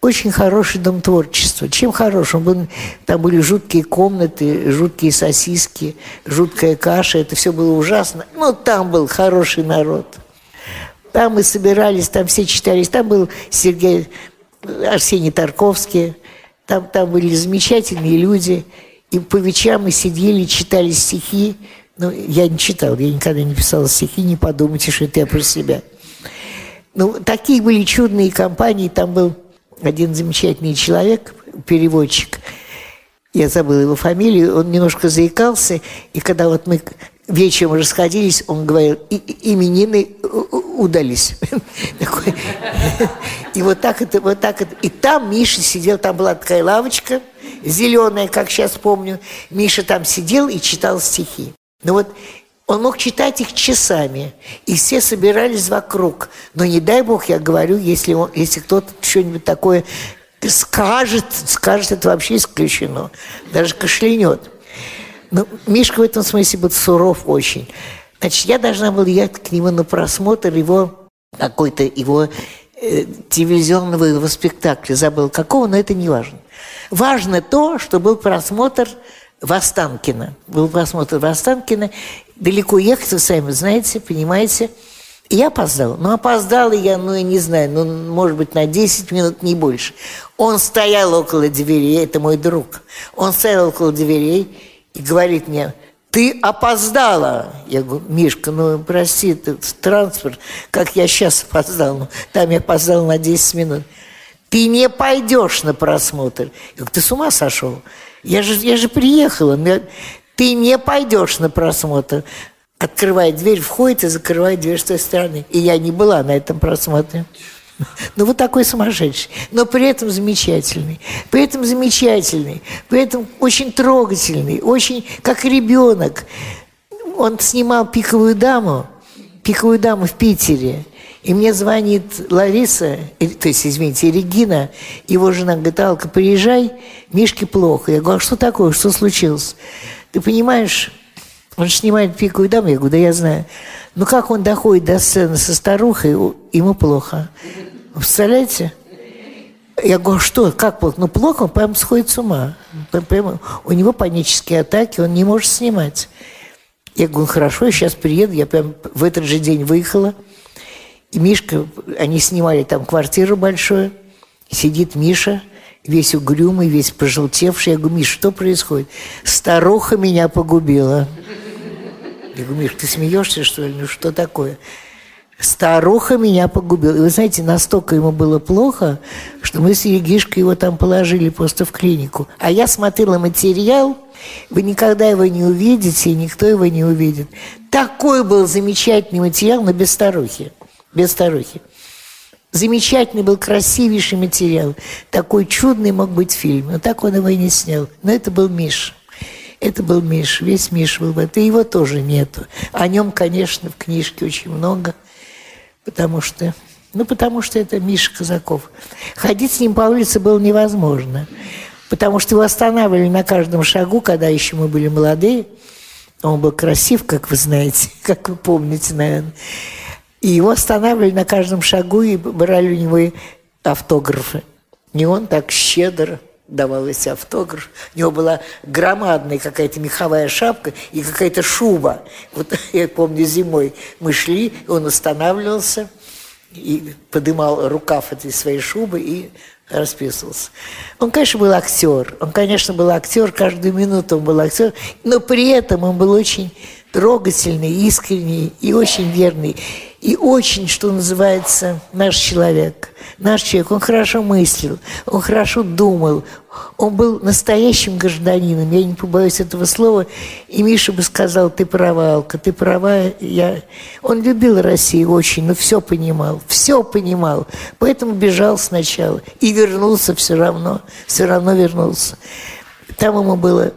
[SPEAKER 3] очень хороший дом творчества. Чем хорош? Он был, там были жуткие комнаты, жуткие сосиски, жуткая каша. Это все было ужасно. Но там был хороший народ. Там мы собирались, там все читались. Там был Сергей Арсений Тарковский. Там, там были замечательные люди. И по вечерам мы сидели, читали стихи. Ну, я не читал, я никогда не писал стихи, не подумайте, что это я про себя. Ну, такие были чудные компании. Там был один замечательный человек, переводчик, я забыл его фамилию, он немножко заикался, и когда вот мы вечером расходились, он говорил, и, именины удались. И вот так это, вот так это. И там Миша сидел, там была такая лавочка, зеленая, как сейчас помню. Миша там сидел и читал стихи. Ну вот он мог читать их часами, и все собирались вокруг. Но не дай бог, я говорю, если, он, если кто-то что-нибудь такое скажет, скажет, это вообще исключено. Даже кашлянет. Но Мишка в этом смысле был суров очень. Значит, я должна была ехать к нему на просмотр его какой-то его э, телевизионного его спектакля. Забыл какого, но это не важно. Важно то, что был просмотр Востанкина. Был просмотр Востанкина. Далеко ехать, вы сами знаете, понимаете. И я опоздал. Ну, опоздала я, ну, я не знаю, ну, может быть, на 10 минут, не больше. Он стоял около дверей, это мой друг. Он стоял около дверей и говорит мне, ты опоздала. Я говорю, Мишка, ну, прости, это транспорт, как я сейчас опоздал. Ну, там я опоздал на 10 минут. Ты не пойдешь на просмотр. Я говорю, ты с ума сошел? Я же, я же приехала. Ты не пойдешь на просмотр. Открывает дверь, входит и закрывает дверь с той стороны. И я не была на этом просмотре. Ну, вот такой сумасшедший. Но при этом замечательный. При этом замечательный. При этом очень трогательный. Очень как ребенок. он снимал «Пиковую даму», «Пиковую даму» в Питере. И мне звонит Лариса, то есть, извините, Регина, его жена говорит, Алка, приезжай, Мишке плохо. Я говорю, а что такое, что случилось? Ты понимаешь, он снимает «Пиковую даму», я говорю, да я знаю. Но как он доходит до сцены со старухой, ему плохо. Представляете? Я говорю, что, как плохо? Ну, плохо, он прям сходит с ума. Прямо, у него панические атаки, он не может снимать. Я говорю, хорошо, я сейчас приеду. Я прям в этот же день выехала. И Мишка, они снимали там квартиру большую. Сидит Миша, весь угрюмый, весь пожелтевший. Я говорю, Миш, что происходит? Старуха меня погубила. Я говорю, Миш, ты смеешься, что ли? Ну, что такое? Старуха меня погубила. И вы знаете, настолько ему было плохо, что мы с Егишкой его там положили просто в клинику. А я смотрела материал, вы никогда его не увидите, и никто его не увидит. Такой был замечательный материал, но без старухи. Без старухи. Замечательный был, красивейший материал. Такой чудный мог быть фильм. Но так он его и не снял. Но это был Миша. Это был Миш, весь Миш был в этом. И его тоже нету. О нем, конечно, в книжке очень много – потому что, ну, потому что это Миша Казаков. Ходить с ним по улице было невозможно, потому что его останавливали на каждом шагу, когда еще мы были молодые. Он был красив, как вы знаете, как вы помните, наверное. И его останавливали на каждом шагу и брали у него автографы. И он так щедро давал эти автографы. У него была громадная какая-то меховая шапка и какая-то шуба. Вот я помню, зимой мы шли, он останавливался и подымал рукав этой своей шубы и расписывался. Он, конечно, был актер. Он, конечно, был актер, каждую минуту он был актер, но при этом он был очень трогательный, искренний и очень верный. И очень, что называется, наш человек. Наш человек, он хорошо мыслил, он хорошо думал, он был настоящим гражданином, я не побоюсь этого слова. И Миша бы сказал, ты права, Алка, ты права. Я... Он любил Россию очень, но все понимал, все понимал. Поэтому бежал сначала и вернулся все равно, все равно вернулся. Там ему было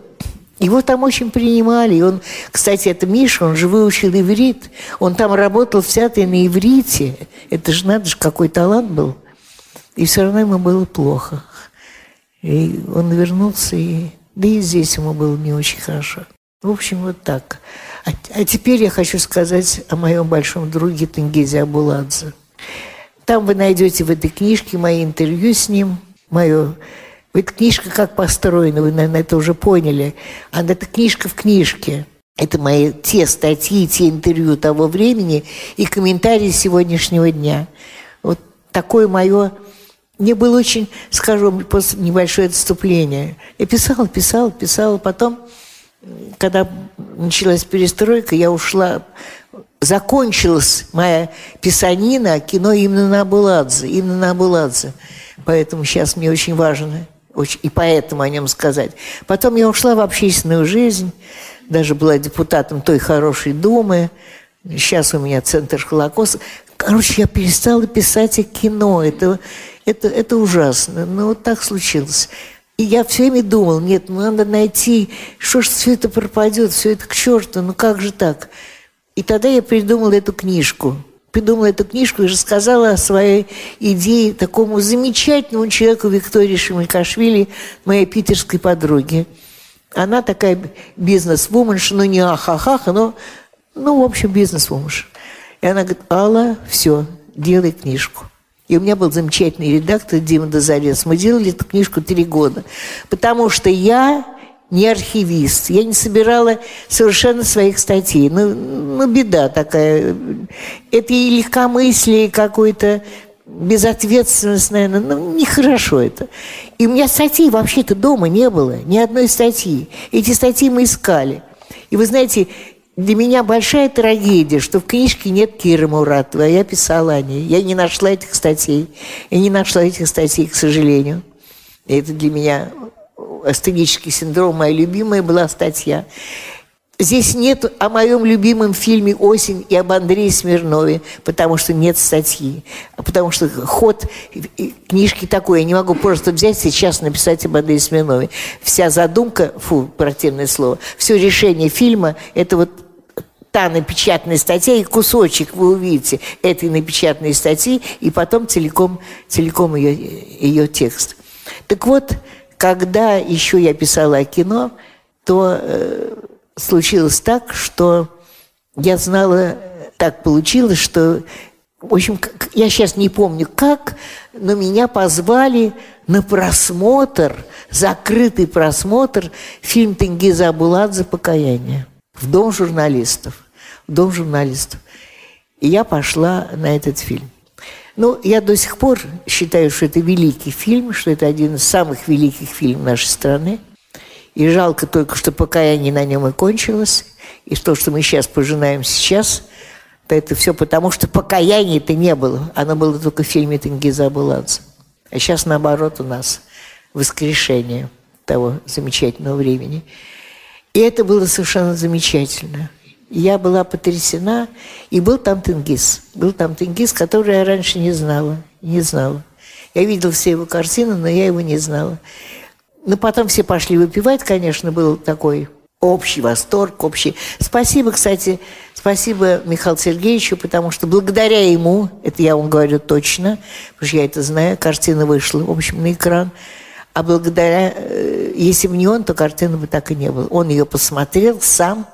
[SPEAKER 3] его там очень принимали. И он, кстати, это Миша, он же выучил иврит. Он там работал в театре на иврите. Это же надо же, какой талант был. И все равно ему было плохо. И он вернулся, и да и здесь ему было не очень хорошо. В общем, вот так. А, а теперь я хочу сказать о моем большом друге Тенгизе Абуладзе. Там вы найдете в этой книжке мои интервью с ним, мое эта книжка как построена, вы, наверное, это уже поняли. А это книжка в книжке. Это мои те статьи, те интервью того времени и комментарии сегодняшнего дня. Вот такое мое... Мне было очень, скажу, после небольшое отступление. Я писала, писала, писала. Потом, когда началась перестройка, я ушла закончилась моя писанина, кино именно на Абуладзе, именно на Абуладзе. Поэтому сейчас мне очень важно и поэтому о нем сказать. Потом я ушла в общественную жизнь, даже была депутатом той хорошей думы. Сейчас у меня центр Холокоста. Короче, я перестала писать о кино. Это, это, это ужасно. Но вот так случилось. И я все время думал, нет, ну надо найти, что ж все это пропадет, все это к черту, ну как же так? И тогда я придумала эту книжку – придумала эту книжку и рассказала о своей идее такому замечательному человеку Виктории Шамилькашвили, моей питерской подруге. Она такая бизнес-вуменша, ну не ахахаха, но, ну, в общем, бизнес-вуменша. И она говорит, Алла, все, делай книжку. И у меня был замечательный редактор Дима Дозарец. Мы делали эту книжку три года. Потому что я не архивист. Я не собирала совершенно своих статей. Ну, ну беда такая. Это и легкомыслие, и какой-то безответственность, наверное. Ну, нехорошо это. И у меня статей вообще-то дома не было. Ни одной статьи. Эти статьи мы искали. И вы знаете, для меня большая трагедия, что в книжке нет Киры Муратова, я писала о ней. Я не нашла этих статей. Я не нашла этих статей, к сожалению. И это для меня астенический синдром, моя любимая была статья. Здесь нет о моем любимом фильме «Осень» и об Андрее Смирнове, потому что нет статьи. А потому что ход книжки такой. Я не могу просто взять сейчас написать об Андрее Смирнове. Вся задумка, фу, противное слово, все решение фильма – это вот та напечатанная статья и кусочек вы увидите этой напечатанной статьи, и потом целиком, целиком ее, ее текст. Так вот, когда еще я писала о кино, то э, случилось так, что я знала, так получилось, что, в общем, я сейчас не помню как, но меня позвали на просмотр, закрытый просмотр фильм Тенгиза Абуладзе «Покаяние» в Дом журналистов. В Дом журналистов. И я пошла на этот фильм. Ну, я до сих пор считаю, что это великий фильм, что это один из самых великих фильмов нашей страны. И жалко только, что покаяние на нем и кончилось. И то, что мы сейчас пожинаем сейчас, то это все потому, что покаяния-то не было. Оно было только в фильме Тенгиза Абуладзе. А сейчас, наоборот, у нас воскрешение того замечательного времени. И это было совершенно замечательно. Я была потрясена, и был там Тенгиз. Был там Тенгиз, который я раньше не знала. Не знала. Я видела все его картины, но я его не знала. Но потом все пошли выпивать, конечно, был такой общий восторг, общий. Спасибо, кстати, спасибо Михаилу Сергеевичу, потому что благодаря ему, это я вам говорю точно, потому что я это знаю, картина вышла, в общем, на экран. А благодаря, э, если бы не он, то картины бы так и не было. Он ее посмотрел сам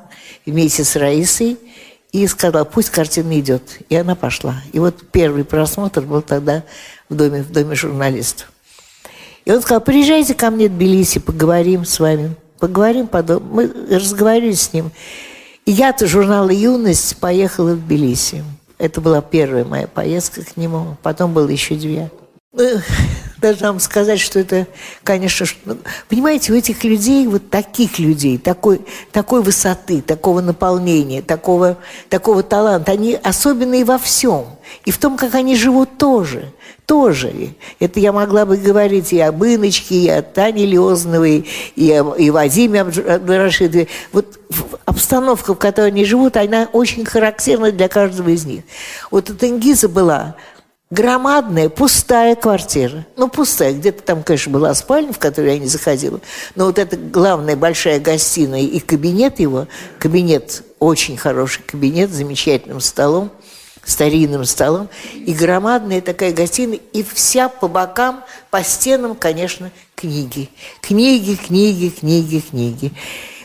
[SPEAKER 3] вместе с Раисой и сказал, пусть картина идет. И она пошла. И вот первый просмотр был тогда в доме, в доме журналистов. И он сказал, приезжайте ко мне в Тбилиси, поговорим с вами. Поговорим, подум... мы разговаривали с ним. И я-то журнала «Юность» поехала в Тбилиси. Это была первая моя поездка к нему. Потом было еще две. Должна вам сказать, что это, конечно, ну, понимаете, у этих людей, вот таких людей, такой, такой высоты, такого наполнения, такого, такого таланта, они особенные во всем. И в том, как они живут тоже тоже. Это я могла бы говорить и об Иночке, и о Тане Лезновой, и о и Вадиме Абдрашидове. Вот обстановка, в которой они живут, она очень характерна для каждого из них. Вот у Тенгиза была громадная, пустая квартира. Ну, пустая. Где-то там, конечно, была спальня, в которую я не заходила. Но вот эта главная большая гостиная и кабинет его, кабинет, очень хороший кабинет, с замечательным столом – старинным столом, и громадная такая гостиная, и вся по бокам, по стенам, конечно, книги. Книги, книги, книги, книги.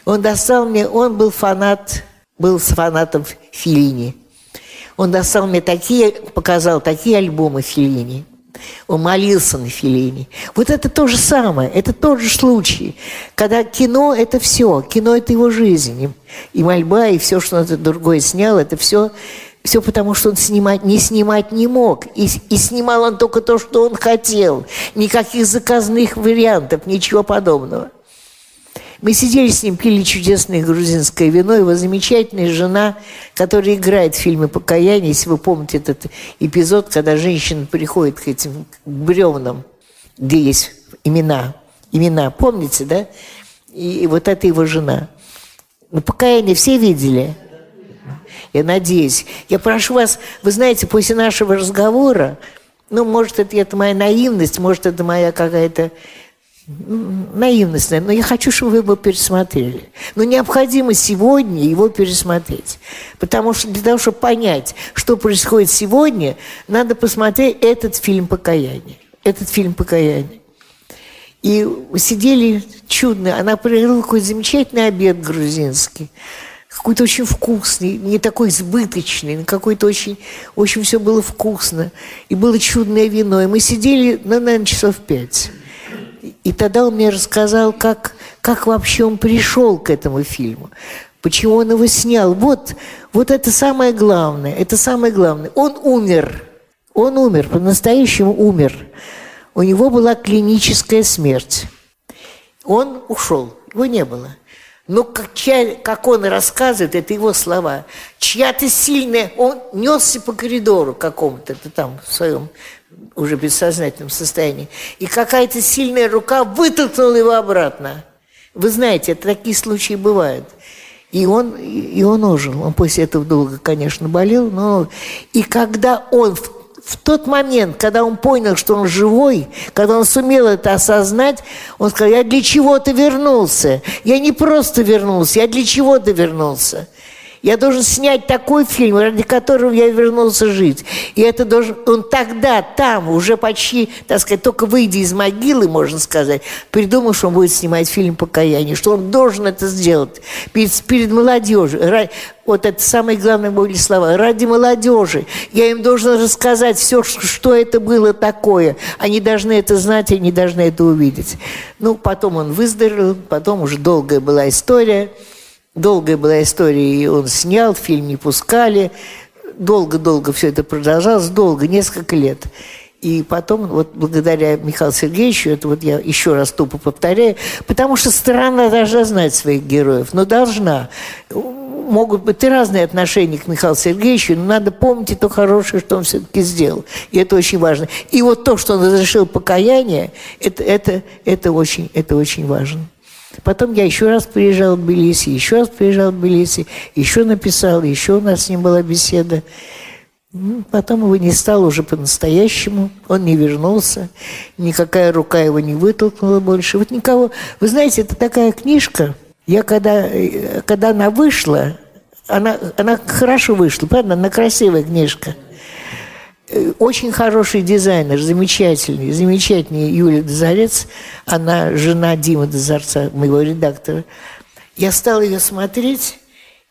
[SPEAKER 3] Он достал мне, он был фанат, был с фанатом Филини. Он достал мне такие, показал такие альбомы Филини. Он молился на Филини. Вот это то же самое, это тот же случай, когда кино – это все, кино – это его жизнь. И мольба, и все, что он другое снял, это все все потому, что он снимать, не снимать не мог. И, и снимал он только то, что он хотел. Никаких заказных вариантов, ничего подобного. Мы сидели с ним, пили чудесное грузинское вино. Его замечательная жена, которая играет в фильме «Покаяние», если вы помните этот эпизод, когда женщина приходит к этим бревнам, где есть имена. Имена, помните, да? И, вот это его жена. Но «Покаяние» все видели – я надеюсь. Я прошу вас, вы знаете, после нашего разговора, ну, может, это, это моя наивность, может, это моя какая-то наивность, но я хочу, чтобы вы его пересмотрели. Но необходимо сегодня его пересмотреть. Потому что для того, чтобы понять, что происходит сегодня, надо посмотреть этот фильм «Покаяние». Этот фильм «Покаяние». И сидели чудно. Она провела какой-то замечательный обед грузинский какой-то очень вкусный, не такой избыточный, какой-то очень, очень все было вкусно. И было чудное вино. И мы сидели, ну, наверное, часов пять. И тогда он мне рассказал, как, как вообще он пришел к этому фильму. Почему он его снял. Вот, вот это самое главное. Это самое главное. Он умер. Он умер, по-настоящему умер. У него была клиническая смерть. Он ушел. Его не было. Но как, как он рассказывает, это его слова, чья-то сильная, он несся по коридору какому-то, там в своем уже бессознательном состоянии, и какая-то сильная рука вытолкнула его обратно. Вы знаете, такие случаи бывают. И он, и он ожил. Он после этого долго, конечно, болел, но... И когда он в в тот момент, когда он понял, что он живой, когда он сумел это осознать, он сказал, я для чего-то вернулся. Я не просто вернулся, я для чего-то вернулся. Я должен снять такой фильм, ради которого я вернулся жить. И это должен... Он тогда, там, уже почти, так сказать, только выйдя из могилы, можно сказать, придумал, что он будет снимать фильм «Покаяние», что он должен это сделать перед, перед молодежью. Вот это самые главные были слова. Ради молодежи. Я им должен рассказать все, что это было такое. Они должны это знать, они должны это увидеть. Ну, потом он выздоровел, потом уже долгая была история. Долгая была история, и он снял, фильм не пускали. Долго-долго все это продолжалось, долго, несколько лет. И потом, вот благодаря Михаилу Сергеевичу, это вот я еще раз тупо повторяю, потому что страна должна знать своих героев, но должна могут быть и разные отношения к Михаилу Сергеевичу, но надо помнить и то хорошее, что он все-таки сделал. И это очень важно. И вот то, что он разрешил покаяние, это, это, это, очень, это очень важно. Потом я еще раз приезжал в Тбилиси, еще раз приезжал в Тбилиси, еще написал, еще у нас с ним была беседа. Ну, потом его не стало уже по-настоящему, он не вернулся, никакая рука его не вытолкнула больше. Вот никого... Вы знаете, это такая книжка, я когда, когда она вышла, она, она хорошо вышла, правда? Она красивая книжка. Очень хороший дизайнер, замечательный, замечательный Юлия Дозорец. Она жена Димы Дозорца, моего редактора. Я стала ее смотреть,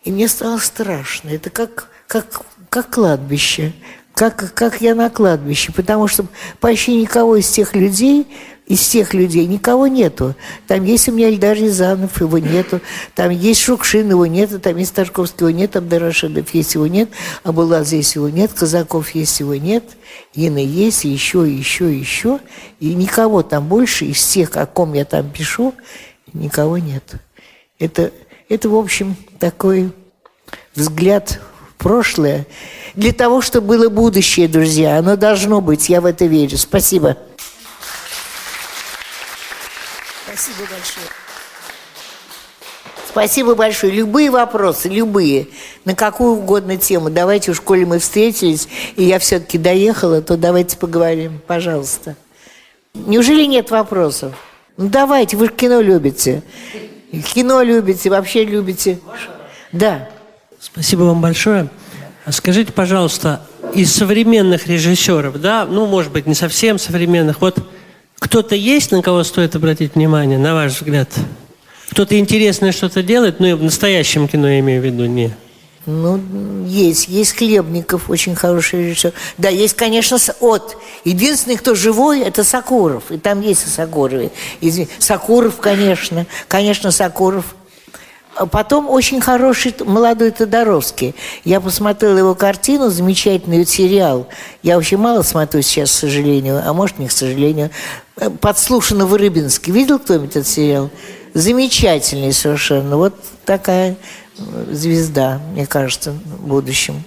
[SPEAKER 3] и мне стало страшно. Это как, как, как кладбище. Как, как я на кладбище. Потому что почти никого из тех людей из всех людей никого нету. Там есть у меня Эльдар Рязанов, его нету. Там есть Шукшин, его нету. Там есть Тарковский, его нет. Абдарашидов есть, его нет. Абулаз есть, его нет. Казаков есть, его нет. Ина есть, еще, еще, еще. И никого там больше из всех, о ком я там пишу, никого нет. Это, это в общем, такой взгляд в прошлое. Для того, чтобы было будущее, друзья. Оно должно быть. Я в это верю. Спасибо. Спасибо большое. Спасибо большое. Любые вопросы, любые, на какую угодно тему. Давайте уж, коли мы встретились, и я все-таки доехала, то давайте поговорим, пожалуйста. Неужели нет вопросов? Ну давайте, вы же кино любите. Кино любите, вообще любите. Да.
[SPEAKER 4] Спасибо вам большое. А скажите, пожалуйста, из современных режиссеров, да, ну, может быть, не совсем современных, вот кто-то есть, на кого стоит обратить внимание, на ваш взгляд? Кто-то интересное что-то делает, ну, в настоящем кино я имею в виду, не...
[SPEAKER 3] Ну, есть. Есть Хлебников, очень хороший режиссер. Да, есть, конечно, от. Единственный, кто живой, это Сакуров. И там есть и Сакуровы. Сакуров, конечно. Конечно, Сакуров. А потом очень хороший молодой Тодоровский. Я посмотрела его картину, замечательный сериал. Я вообще мало смотрю сейчас, к сожалению, а может, не к сожалению. Подслушано в Рыбинске. Видел кто-нибудь этот сериал? Замечательный совершенно. Вот такая э, звезда, мне кажется, в будущем.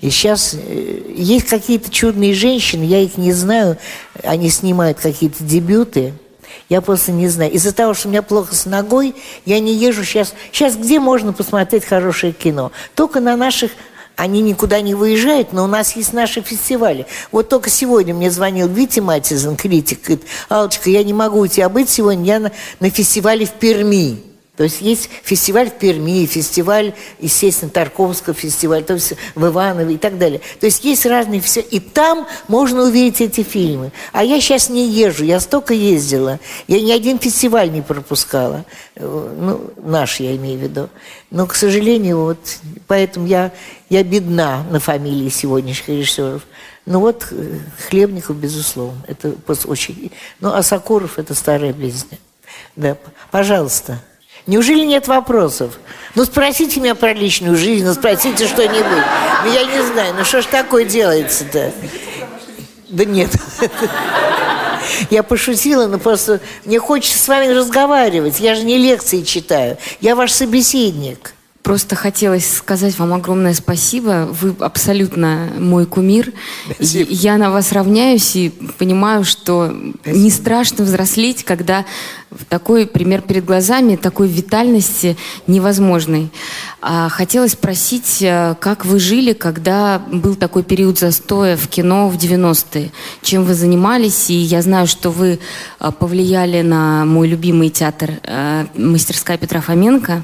[SPEAKER 3] И сейчас э, есть какие-то чудные женщины, я их не знаю, они снимают какие-то дебюты – я просто не знаю. Из-за того, что у меня плохо с ногой, я не езжу сейчас. Сейчас где можно посмотреть хорошее кино? Только на наших они никуда не выезжают, но у нас есть наши фестивали. Вот только сегодня мне звонил Витя Матизен, критик, говорит, Алочка, я не могу у тебя быть сегодня, я на, на фестивале в Перми. То есть есть фестиваль в Перми, фестиваль, естественно, Тарковского фестиваль, то есть в Иваново и так далее. То есть есть разные все. И там можно увидеть эти фильмы. А я сейчас не езжу, я столько ездила. Я ни один фестиваль не пропускала. Ну, наш я имею в виду. Но, к сожалению, вот поэтому я, я бедна на фамилии сегодняшних режиссеров. Ну вот э, Хлебников, безусловно, это очень... Ну, а Сокуров – это старая песня. Да, пожалуйста. Неужели нет вопросов? Ну, спросите меня про личную жизнь, ну, спросите что-нибудь. Ну, я не знаю, ну, что ж такое делается-то? Да нет. Я пошутила, но просто мне хочется с вами разговаривать. Я же не лекции читаю. Я ваш собеседник.
[SPEAKER 5] Просто хотелось сказать вам огромное спасибо. Вы абсолютно мой кумир. Спасибо. Я на вас равняюсь и понимаю, что спасибо. не страшно взрослеть, когда такой пример перед глазами, такой витальности невозможной. А хотелось спросить, э, как вы жили, когда был такой период застоя в кино в 90-е? Чем вы занимались? И я знаю, что вы э, повлияли на мой любимый театр э, «Мастерская Петра Фоменко».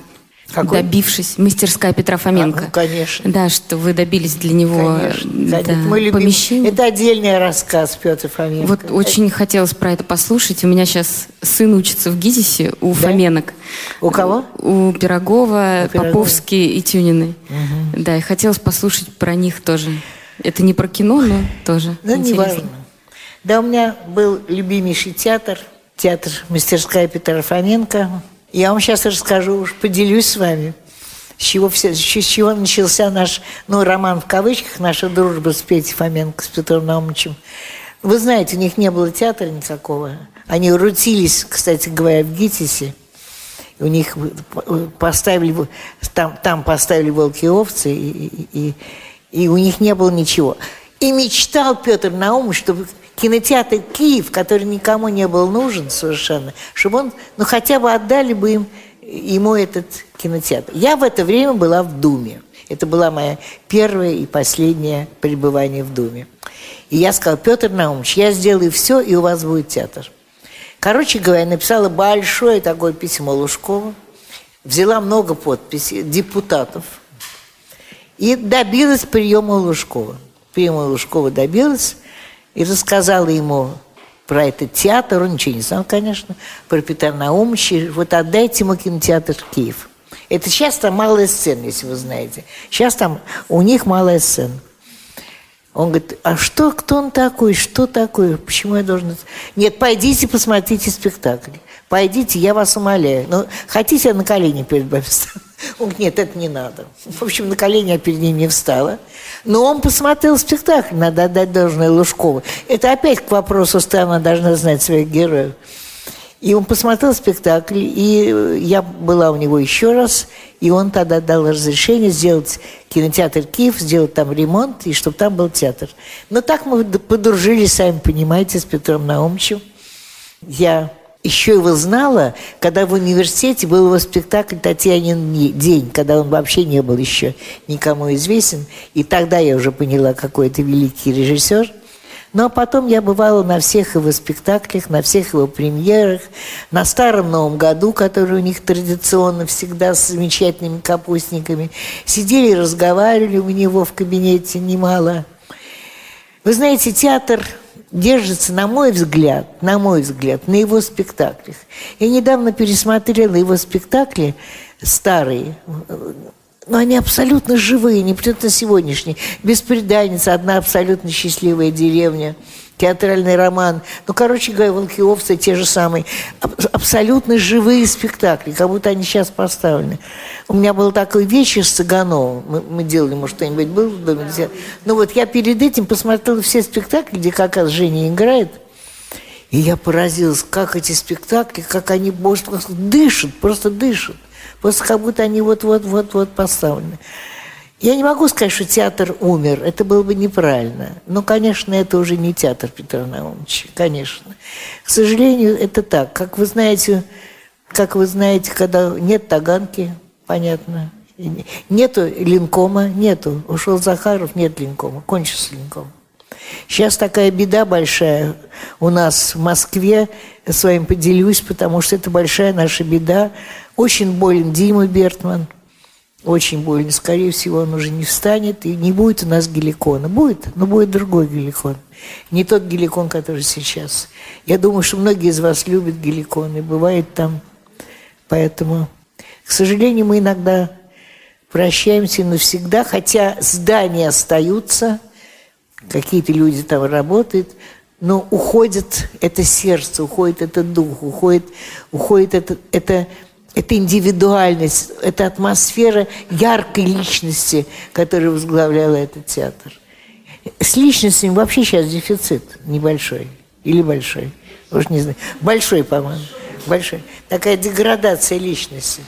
[SPEAKER 5] Какой? добившись, мастерская Петра Фоменко. А,
[SPEAKER 3] ну, конечно.
[SPEAKER 5] Да, что вы добились для него
[SPEAKER 3] конечно, да. Мы любим... помещение. Это отдельный рассказ Петра Фоменко.
[SPEAKER 5] Вот это... очень хотелось про это послушать. У меня сейчас сын учится в ГИЗИСе у да? Фоменок.
[SPEAKER 3] У кого?
[SPEAKER 5] У Пирогова, у Пирогова. Поповский и Тюниной. Угу. Да, и хотелось послушать про них тоже. Это не про кино, но тоже
[SPEAKER 3] Ну, не важно. Да, у меня был любимейший театр, театр «Мастерская Петра Фоменко», я вам сейчас расскажу, уж поделюсь с вами, с чего, все, с чего начался наш, ну, роман в кавычках, наша дружба с Петей Фоменко, с Петром Наумовичем. Вы знаете, у них не было театра никакого. Они рутились, кстати говоря, в ГИТИСе. У них поставили, там, там поставили волки и овцы, и, и, и, и у них не было ничего. И мечтал Петр Наумович, чтобы кинотеатр Киев, который никому не был нужен совершенно, чтобы он, ну хотя бы отдали бы им, ему этот кинотеатр. Я в это время была в Думе. Это была моя первое и последнее пребывание в Думе. И я сказала, Петр Наумович, я сделаю все, и у вас будет театр. Короче говоря, написала большое такое письмо Лужкову, взяла много подписей депутатов и добилась приема Лужкова. Приема Лужкова добилась, и рассказала ему про этот театр, он ничего не знал, конечно, про Петра Наумовича. Вот отдайте ему кинотеатр Киев. Это сейчас там малая сцена, если вы знаете. Сейчас там у них малая сцена. Он говорит, а что, кто он такой, что такое, почему я должен... Нет, пойдите посмотрите спектакль. Пойдите, я вас умоляю. Ну, хотите, я на колени перед вами встану? Он говорит, нет, это не надо. В общем, на колени я перед ним не встала. Но он посмотрел спектакль, надо отдать должное Лужкову. Это опять к вопросу, что она должна знать своих героев. И он посмотрел спектакль, и я была у него еще раз, и он тогда дал разрешение сделать кинотеатр Киев, сделать там ремонт, и чтобы там был театр. Но так мы подружились, сами понимаете, с Петром Наумовичем. Я еще его знала, когда в университете был его спектакль «Татьянин день», когда он вообще не был еще никому известен. И тогда я уже поняла, какой это великий режиссер. Ну, а потом я бывала на всех его спектаклях, на всех его премьерах, на Старом Новом году, который у них традиционно всегда с замечательными капустниками. Сидели и разговаривали у него в кабинете немало. Вы знаете, театр держится, на мой взгляд, на мой взгляд, на его спектаклях. Я недавно пересмотрела его спектакли старые, но они абсолютно живые, не абсолютно сегодняшние. «Беспреданница», одна абсолютно счастливая деревня – театральный роман. Ну, короче говоря, «Волки те же самые. Абсолютно живые спектакли, как будто они сейчас поставлены. У меня был такой вечер с Цыгановым. Мы, мы делали, может, кто-нибудь был в Доме Ну, вот я перед этим посмотрела все спектакли, где как раз Женя играет. И я поразилась, как эти спектакли, как они, может, дышат, просто дышат. Просто как будто они вот-вот-вот-вот поставлены. Я не могу сказать, что театр умер. Это было бы неправильно. Но, конечно, это уже не театр Петра Наумовича. Конечно. К сожалению, это так. Как вы знаете, как вы знаете, когда нет Таганки, понятно, нету линкома, нету. Ушел Захаров, нет линкома. Кончился линком. Сейчас такая беда большая у нас в Москве, с вами поделюсь, потому что это большая наша беда. Очень болен Дима Бертман – очень больно. Скорее всего, он уже не встанет, и не будет у нас геликона. Будет, но будет другой геликон. Не тот геликон, который сейчас. Я думаю, что многие из вас любят геликон, и бывает там. Поэтому, к сожалению, мы иногда прощаемся навсегда, хотя здания остаются, какие-то люди там работают, но уходит это сердце, уходит этот дух, уходит, уходит это, это это индивидуальность, это атмосфера яркой личности, которая возглавляла этот театр. С личностями вообще сейчас дефицит небольшой или большой. Уж не знаю. Большой, по-моему. Большой. Такая деградация личности.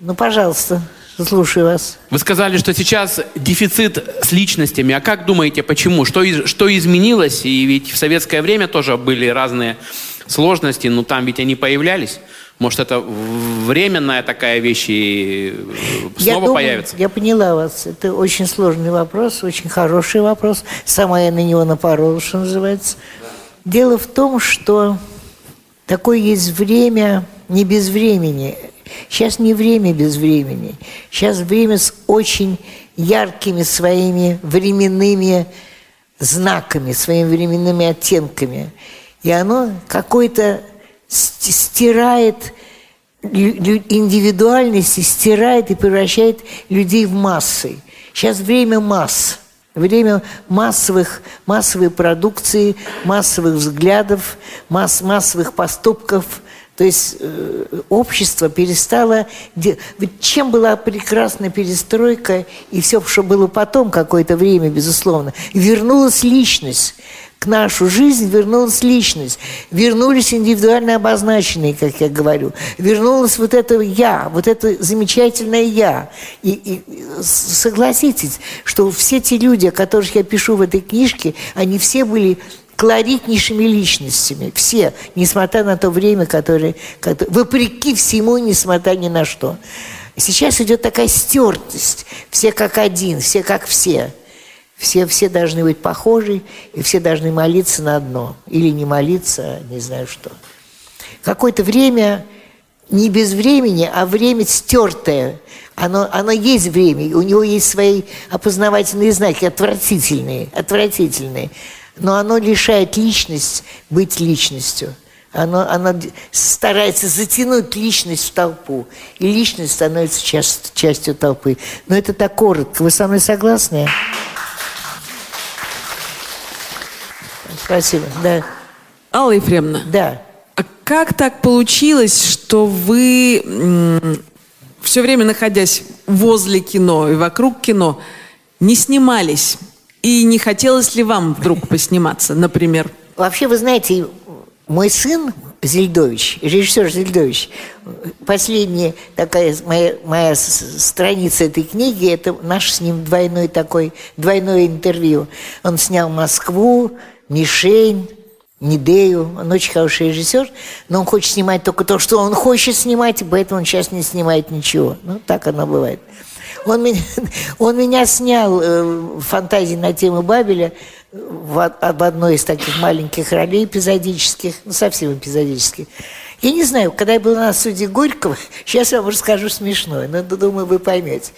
[SPEAKER 3] Ну, пожалуйста, слушаю вас.
[SPEAKER 6] Вы сказали, что сейчас дефицит с личностями. А как думаете, почему? Что, что изменилось? И ведь в советское время тоже были разные сложности, но там ведь они появлялись. Может, это временная такая вещь и снова я думаю, появится?
[SPEAKER 3] Я поняла вас. Это очень сложный вопрос, очень хороший вопрос. Сама я на него напоролась, что называется. Дело в том, что такое есть время не без времени. Сейчас не время без времени. Сейчас время с очень яркими своими временными знаками, своими временными оттенками. И оно какой-то стирает индивидуальность стирает и превращает людей в массы. Сейчас время масс, время массовых, массовой продукции, массовых взглядов, масс, массовых поступков. То есть э, общество перестало... Ведь чем была прекрасная перестройка и все, что было потом, какое-то время, безусловно, вернулась личность к нашу жизнь вернулась личность, вернулись индивидуально обозначенные, как я говорю, вернулось вот это «я», вот это замечательное «я». И, и согласитесь, что все те люди, о которых я пишу в этой книжке, они все были колоритнейшими личностями, все, несмотря на то время, которое, которое вопреки всему, несмотря ни на что. Сейчас идет такая стертость, все как один, все как все – все, все должны быть похожи, и все должны молиться на одно. Или не молиться, не знаю что. Какое-то время, не без времени, а время стертое. Оно, оно есть время, у него есть свои опознавательные знаки, отвратительные, отвратительные. Но оно лишает личность быть личностью. Оно, оно старается затянуть личность в толпу. И личность становится часть, частью толпы. Но это так коротко. Вы со мной согласны? Спасибо, да.
[SPEAKER 7] Алла Ефремовна.
[SPEAKER 3] Да.
[SPEAKER 7] А как так получилось, что вы, все время находясь возле кино и вокруг кино, не снимались? И не хотелось ли вам вдруг посниматься, например?
[SPEAKER 3] Вообще, вы знаете, мой сын Зельдович, режиссер Зельдович, последняя такая моя, моя страница этой книги, это наш с ним двойной такой, двойное интервью. Он снял Москву, Мишень, Недею. Он очень хороший режиссер, но он хочет снимать только то, что он хочет снимать, и поэтому он сейчас не снимает ничего. Ну, так оно бывает. Он меня, он меня снял э, фантазии на тему Бабеля в, об одной из таких маленьких ролей эпизодических, ну, совсем эпизодических. Я не знаю, когда я была на суде Горького, сейчас я вам расскажу смешное, но думаю, вы поймете.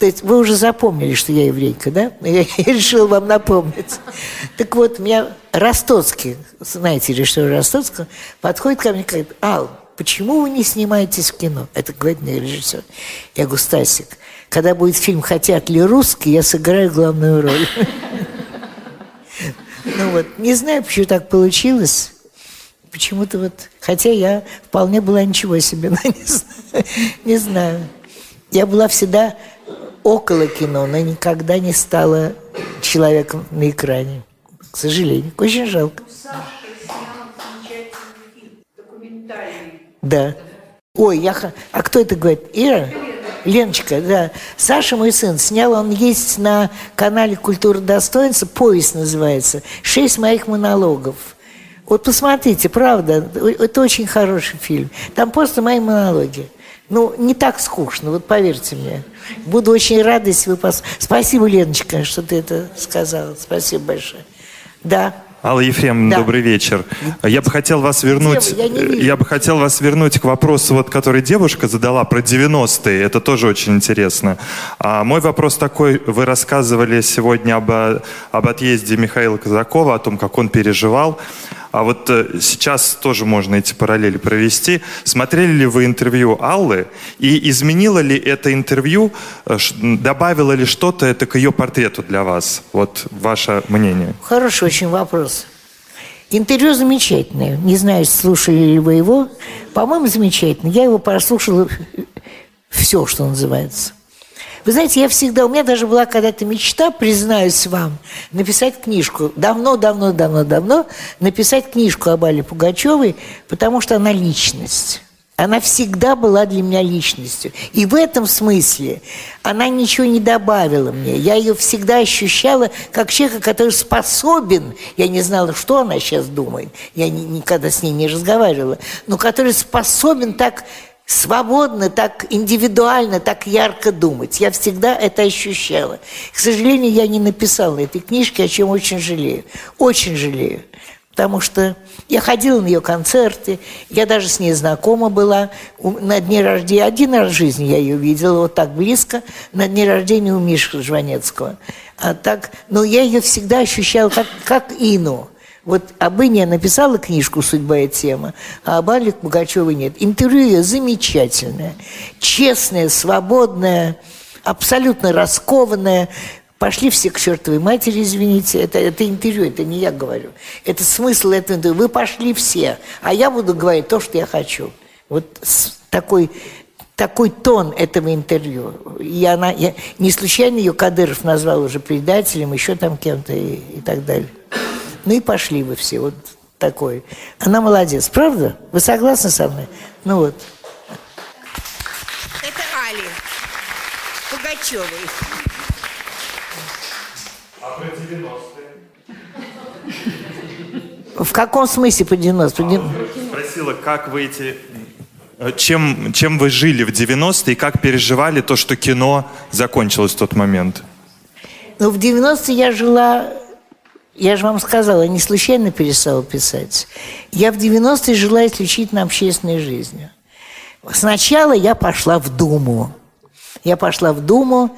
[SPEAKER 3] То есть вы уже запомнили, что я еврейка, да? Я, я решил вам напомнить. Так вот, меня Ростоцкий, знаете режиссер Ростоцкого, подходит ко мне и говорит, Ал, почему вы не снимаетесь в кино? Это говорит мне режиссер. Я говорю, Стасик, когда будет фильм «Хотят ли русские», я сыграю главную роль. Ну вот, не знаю, почему так получилось. Почему-то вот, хотя я вполне была ничего себе, но. Не знаю. Я была всегда около кино, но никогда не стала человеком на экране. К сожалению. Очень жалко. Да. Ой, я... А кто это говорит? Ира? Леночка, да. Саша, мой сын, снял, он есть на канале «Культура достоинства», повесть называется, «Шесть моих монологов». Вот посмотрите, правда, это очень хороший фильм. Там просто мои монологи. Ну, не так скучно, вот поверьте мне. Буду очень рада, если вы... Пос... Спасибо, Леночка, что ты это сказала. Спасибо большое. Да.
[SPEAKER 8] Алла Ефрем, да. добрый вечер. Я бы хотел вас вернуть, Дева, я, я бы хотел вас вернуть к вопросу, вот, который девушка задала про 90-е. Это тоже очень интересно. А мой вопрос такой: вы рассказывали сегодня об, об отъезде Михаила Казакова, о том, как он переживал. А вот э, сейчас тоже можно эти параллели провести. Смотрели ли вы интервью Аллы? И изменило ли это интервью, э, добавило ли что-то это к ее портрету для вас? Вот ваше мнение.
[SPEAKER 3] Хороший очень вопрос. Интервью замечательное. Не знаю, слушали ли вы его. По-моему, замечательно. Я его прослушала все, что называется. Вы знаете, я всегда, у меня даже была когда-то мечта, признаюсь вам, написать книжку. Давно, давно, давно, давно написать книжку об Але Пугачевой, потому что она личность. Она всегда была для меня личностью. И в этом смысле она ничего не добавила мне. Я ее всегда ощущала как человека, который способен, я не знала, что она сейчас думает, я ни, никогда с ней не разговаривала, но который способен так свободно, так индивидуально, так ярко думать. Я всегда это ощущала. К сожалению, я не написала этой книжки, о чем очень жалею. Очень жалею. потому что я ходила на ее концерты, я даже с ней знакома была. На дне рождения, один раз в жизни я ее видела вот так близко, на дне рождения у Миши Жванецкого. А так, но я ее всегда ощущала как, как Ину. Вот об Ине я написала книжку «Судьба и тема», а об Алле Пугачевой нет. Интервью замечательное, честное, свободное, абсолютно раскованное, Пошли все к чертовой матери, извините. Это, это интервью, это не я говорю. Это смысл этого интервью. Вы пошли все, а я буду говорить то, что я хочу. Вот такой, такой тон этого интервью. И она, я, не случайно ее Кадыров назвал уже предателем, еще там кем-то и, и так далее. Ну и пошли вы все. Вот такой. Она молодец, правда? Вы согласны со мной? Ну вот.
[SPEAKER 9] Это Али Пугачевой.
[SPEAKER 8] А про 90-е?
[SPEAKER 3] В каком смысле по 90
[SPEAKER 8] Спросила, как вы эти... Э, чем, чем вы жили в 90-е и как переживали то, что кино закончилось в тот момент?
[SPEAKER 3] Ну, в 90-е я жила... Я же вам сказала, не случайно перестала писать. Я в 90-е жила исключительно общественной жизнью. Сначала я пошла в Думу. Я пошла в Думу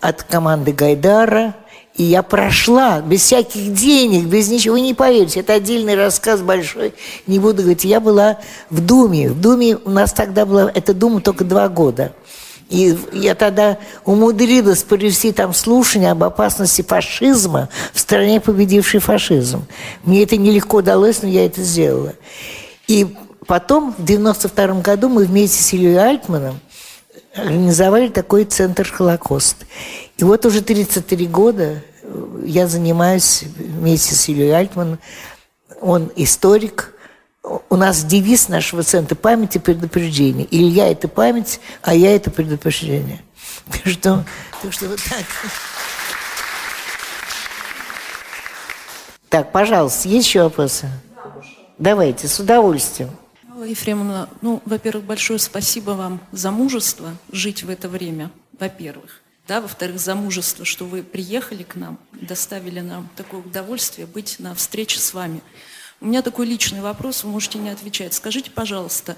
[SPEAKER 3] от команды Гайдара – и я прошла без всяких денег, без ничего. Вы не поверите, это отдельный рассказ большой. Не буду говорить. Я была в Думе. В Думе у нас тогда была, эта Дума только два года. И я тогда умудрилась провести там слушание об опасности фашизма в стране, победившей фашизм. Мне это нелегко удалось, но я это сделала. И потом, в 92 году, мы вместе с Ильей Альтманом организовали такой центр «Холокост». И вот уже 33 года э, я занимаюсь вместе с Ильей Альтманом. Он историк. У нас девиз нашего центра «Память и предупреждение». Илья – это память, а я – это предупреждение. Так что, так что вот так. Так, пожалуйста, есть еще вопросы? Давайте, с удовольствием.
[SPEAKER 10] Ефремовна, ну, во-первых, большое спасибо вам за мужество жить в это время, во-первых. Да, во-вторых, за мужество, что вы приехали к нам, доставили нам такое удовольствие быть на встрече с вами. У меня такой личный вопрос, вы можете не отвечать. Скажите, пожалуйста,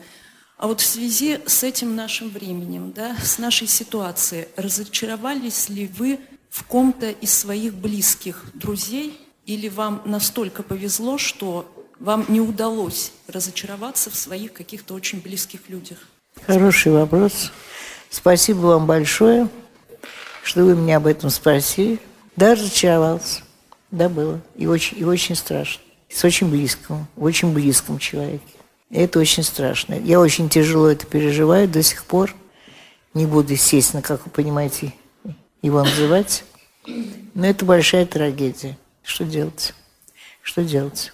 [SPEAKER 10] а вот в связи с этим нашим временем, да, с нашей ситуацией, разочаровались ли вы в ком-то из своих близких друзей, или вам настолько повезло, что вам не удалось разочароваться в своих каких-то очень близких людях?
[SPEAKER 3] Хороший вопрос. Спасибо вам большое что вы меня об этом спросили. Да, разочаровался. Да, было. И очень, и очень страшно. С очень близким, очень близком человеке. И это очень страшно. Я очень тяжело это переживаю до сих пор. Не буду, естественно, как вы понимаете, его называть. Но это большая трагедия. Что делать? Что делать?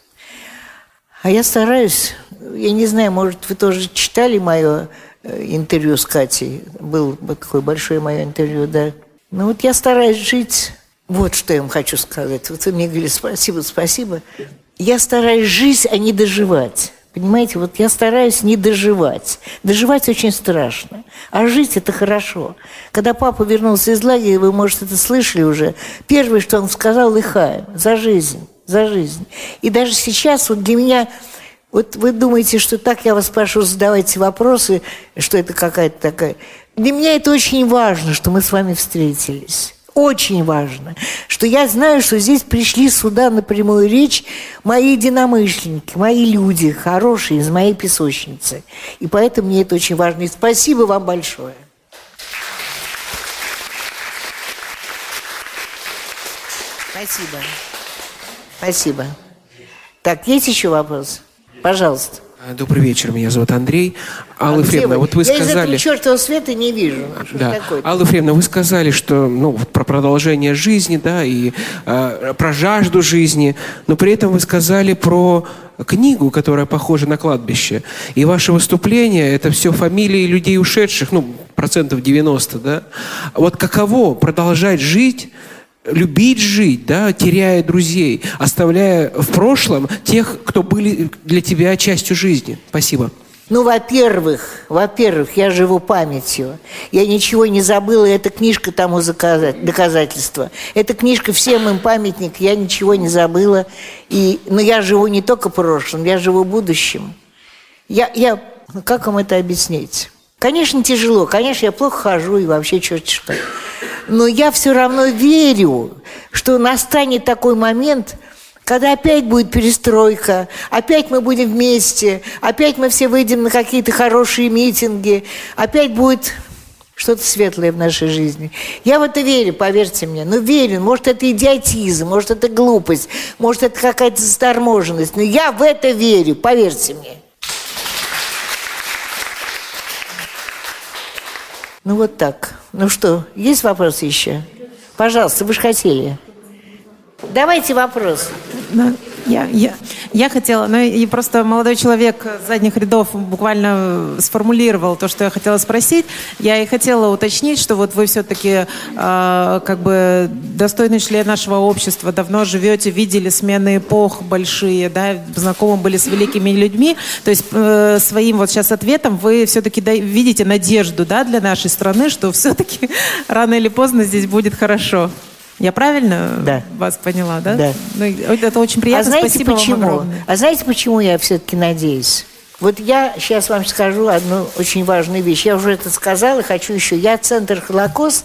[SPEAKER 3] А я стараюсь, я не знаю, может, вы тоже читали мое э, интервью с Катей. Был такое большое мое интервью, да. Ну вот я стараюсь жить, вот что я вам хочу сказать. Вот вы мне говорили спасибо, спасибо. Я стараюсь жить, а не доживать. Понимаете, вот я стараюсь не доживать. Доживать очень страшно, а жить это хорошо. Когда папа вернулся из лагеря, вы, может, это слышали уже, первое, что он сказал, лыхаем, за жизнь, за жизнь. И даже сейчас вот для меня, вот вы думаете, что так я вас прошу, задавайте вопросы, что это какая-то такая... Для меня это очень важно, что мы с вами встретились. Очень важно, что я знаю, что здесь пришли сюда на прямую речь мои единомышленники, мои люди, хорошие, из моей песочницы. И поэтому мне это очень важно. И спасибо вам большое. Спасибо. Спасибо. Так, есть еще вопрос? Пожалуйста.
[SPEAKER 11] Добрый вечер, меня зовут Андрей. Алла а Ефремовна, вот вы
[SPEAKER 3] я
[SPEAKER 11] сказали...
[SPEAKER 3] Я из этого света не вижу.
[SPEAKER 11] Да. Алла Ефремовна, вы сказали, что ну, про продолжение жизни, да, и э, про жажду жизни, но при этом вы сказали про книгу, которая похожа на кладбище. И ваше выступление – это все фамилии людей ушедших, ну, процентов 90, да. Вот каково продолжать жить любить жить, да, теряя друзей, оставляя в прошлом тех, кто были для тебя частью жизни. Спасибо.
[SPEAKER 3] Ну, во-первых, во-первых, я живу памятью. Я ничего не забыла, эта книжка тому доказательство. Эта книжка всем им памятник, я ничего не забыла. И, но я живу не только прошлым, я живу будущим. Я, я, ну, как вам это объяснить? Конечно, тяжело, конечно, я плохо хожу и вообще черт что. Но я все равно верю, что настанет такой момент – когда опять будет перестройка, опять мы будем вместе, опять мы все выйдем на какие-то хорошие митинги, опять будет что-то светлое в нашей жизни. Я в это верю, поверьте мне. Ну, верю. Может, это идиотизм, может, это глупость, может, это какая-то заторможенность. Но я в это верю, поверьте мне. Ну, вот так. Ну что, есть вопросы еще? Пожалуйста, вы же хотели. Давайте вопрос.
[SPEAKER 12] Я, я, я хотела, ну и просто молодой человек с задних рядов буквально сформулировал то, что я хотела спросить. Я и хотела уточнить, что вот вы все-таки э, как бы достойный член нашего общества, давно живете, видели смены эпох большие, да, знакомы были с великими людьми. То есть э, своим вот сейчас ответом вы все-таки видите надежду, да, для нашей страны, что все-таки рано или поздно здесь будет хорошо. Я правильно
[SPEAKER 3] да.
[SPEAKER 12] вас поняла, да?
[SPEAKER 3] Да.
[SPEAKER 12] Ну, это очень приятно.
[SPEAKER 3] А знаете
[SPEAKER 12] Спасибо
[SPEAKER 3] почему? А знаете, почему я все-таки надеюсь? Вот я сейчас вам скажу одну очень важную вещь. Я уже это сказала, хочу еще. Я центр Холокост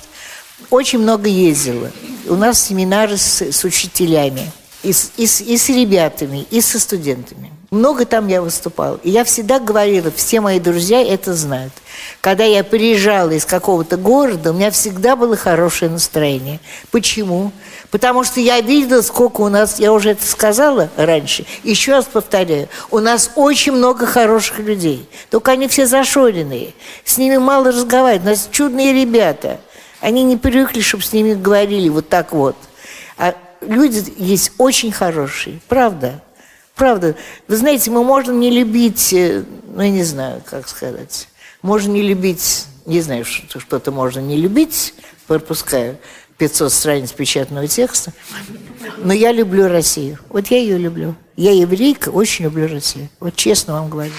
[SPEAKER 3] очень много ездила. У нас семинары с, с учителями, и с, и, с, и с ребятами, и со студентами. Много там я выступала. И я всегда говорила, все мои друзья это знают. Когда я приезжала из какого-то города, у меня всегда было хорошее настроение. Почему? Потому что я видела, сколько у нас, я уже это сказала раньше, еще раз повторяю, у нас очень много хороших людей. Только они все зашоренные. С ними мало разговаривать. У нас чудные ребята. Они не привыкли, чтобы с ними говорили вот так вот. А люди есть очень хорошие, правда. Правда. Вы знаете, мы можем не любить, э, ну, я не знаю, как сказать, можно не любить, не знаю, что-то можно не любить, пропускаю 500 страниц печатного текста, но я люблю Россию. Вот я ее люблю. Я еврейка, очень люблю Россию. Вот честно вам говорю.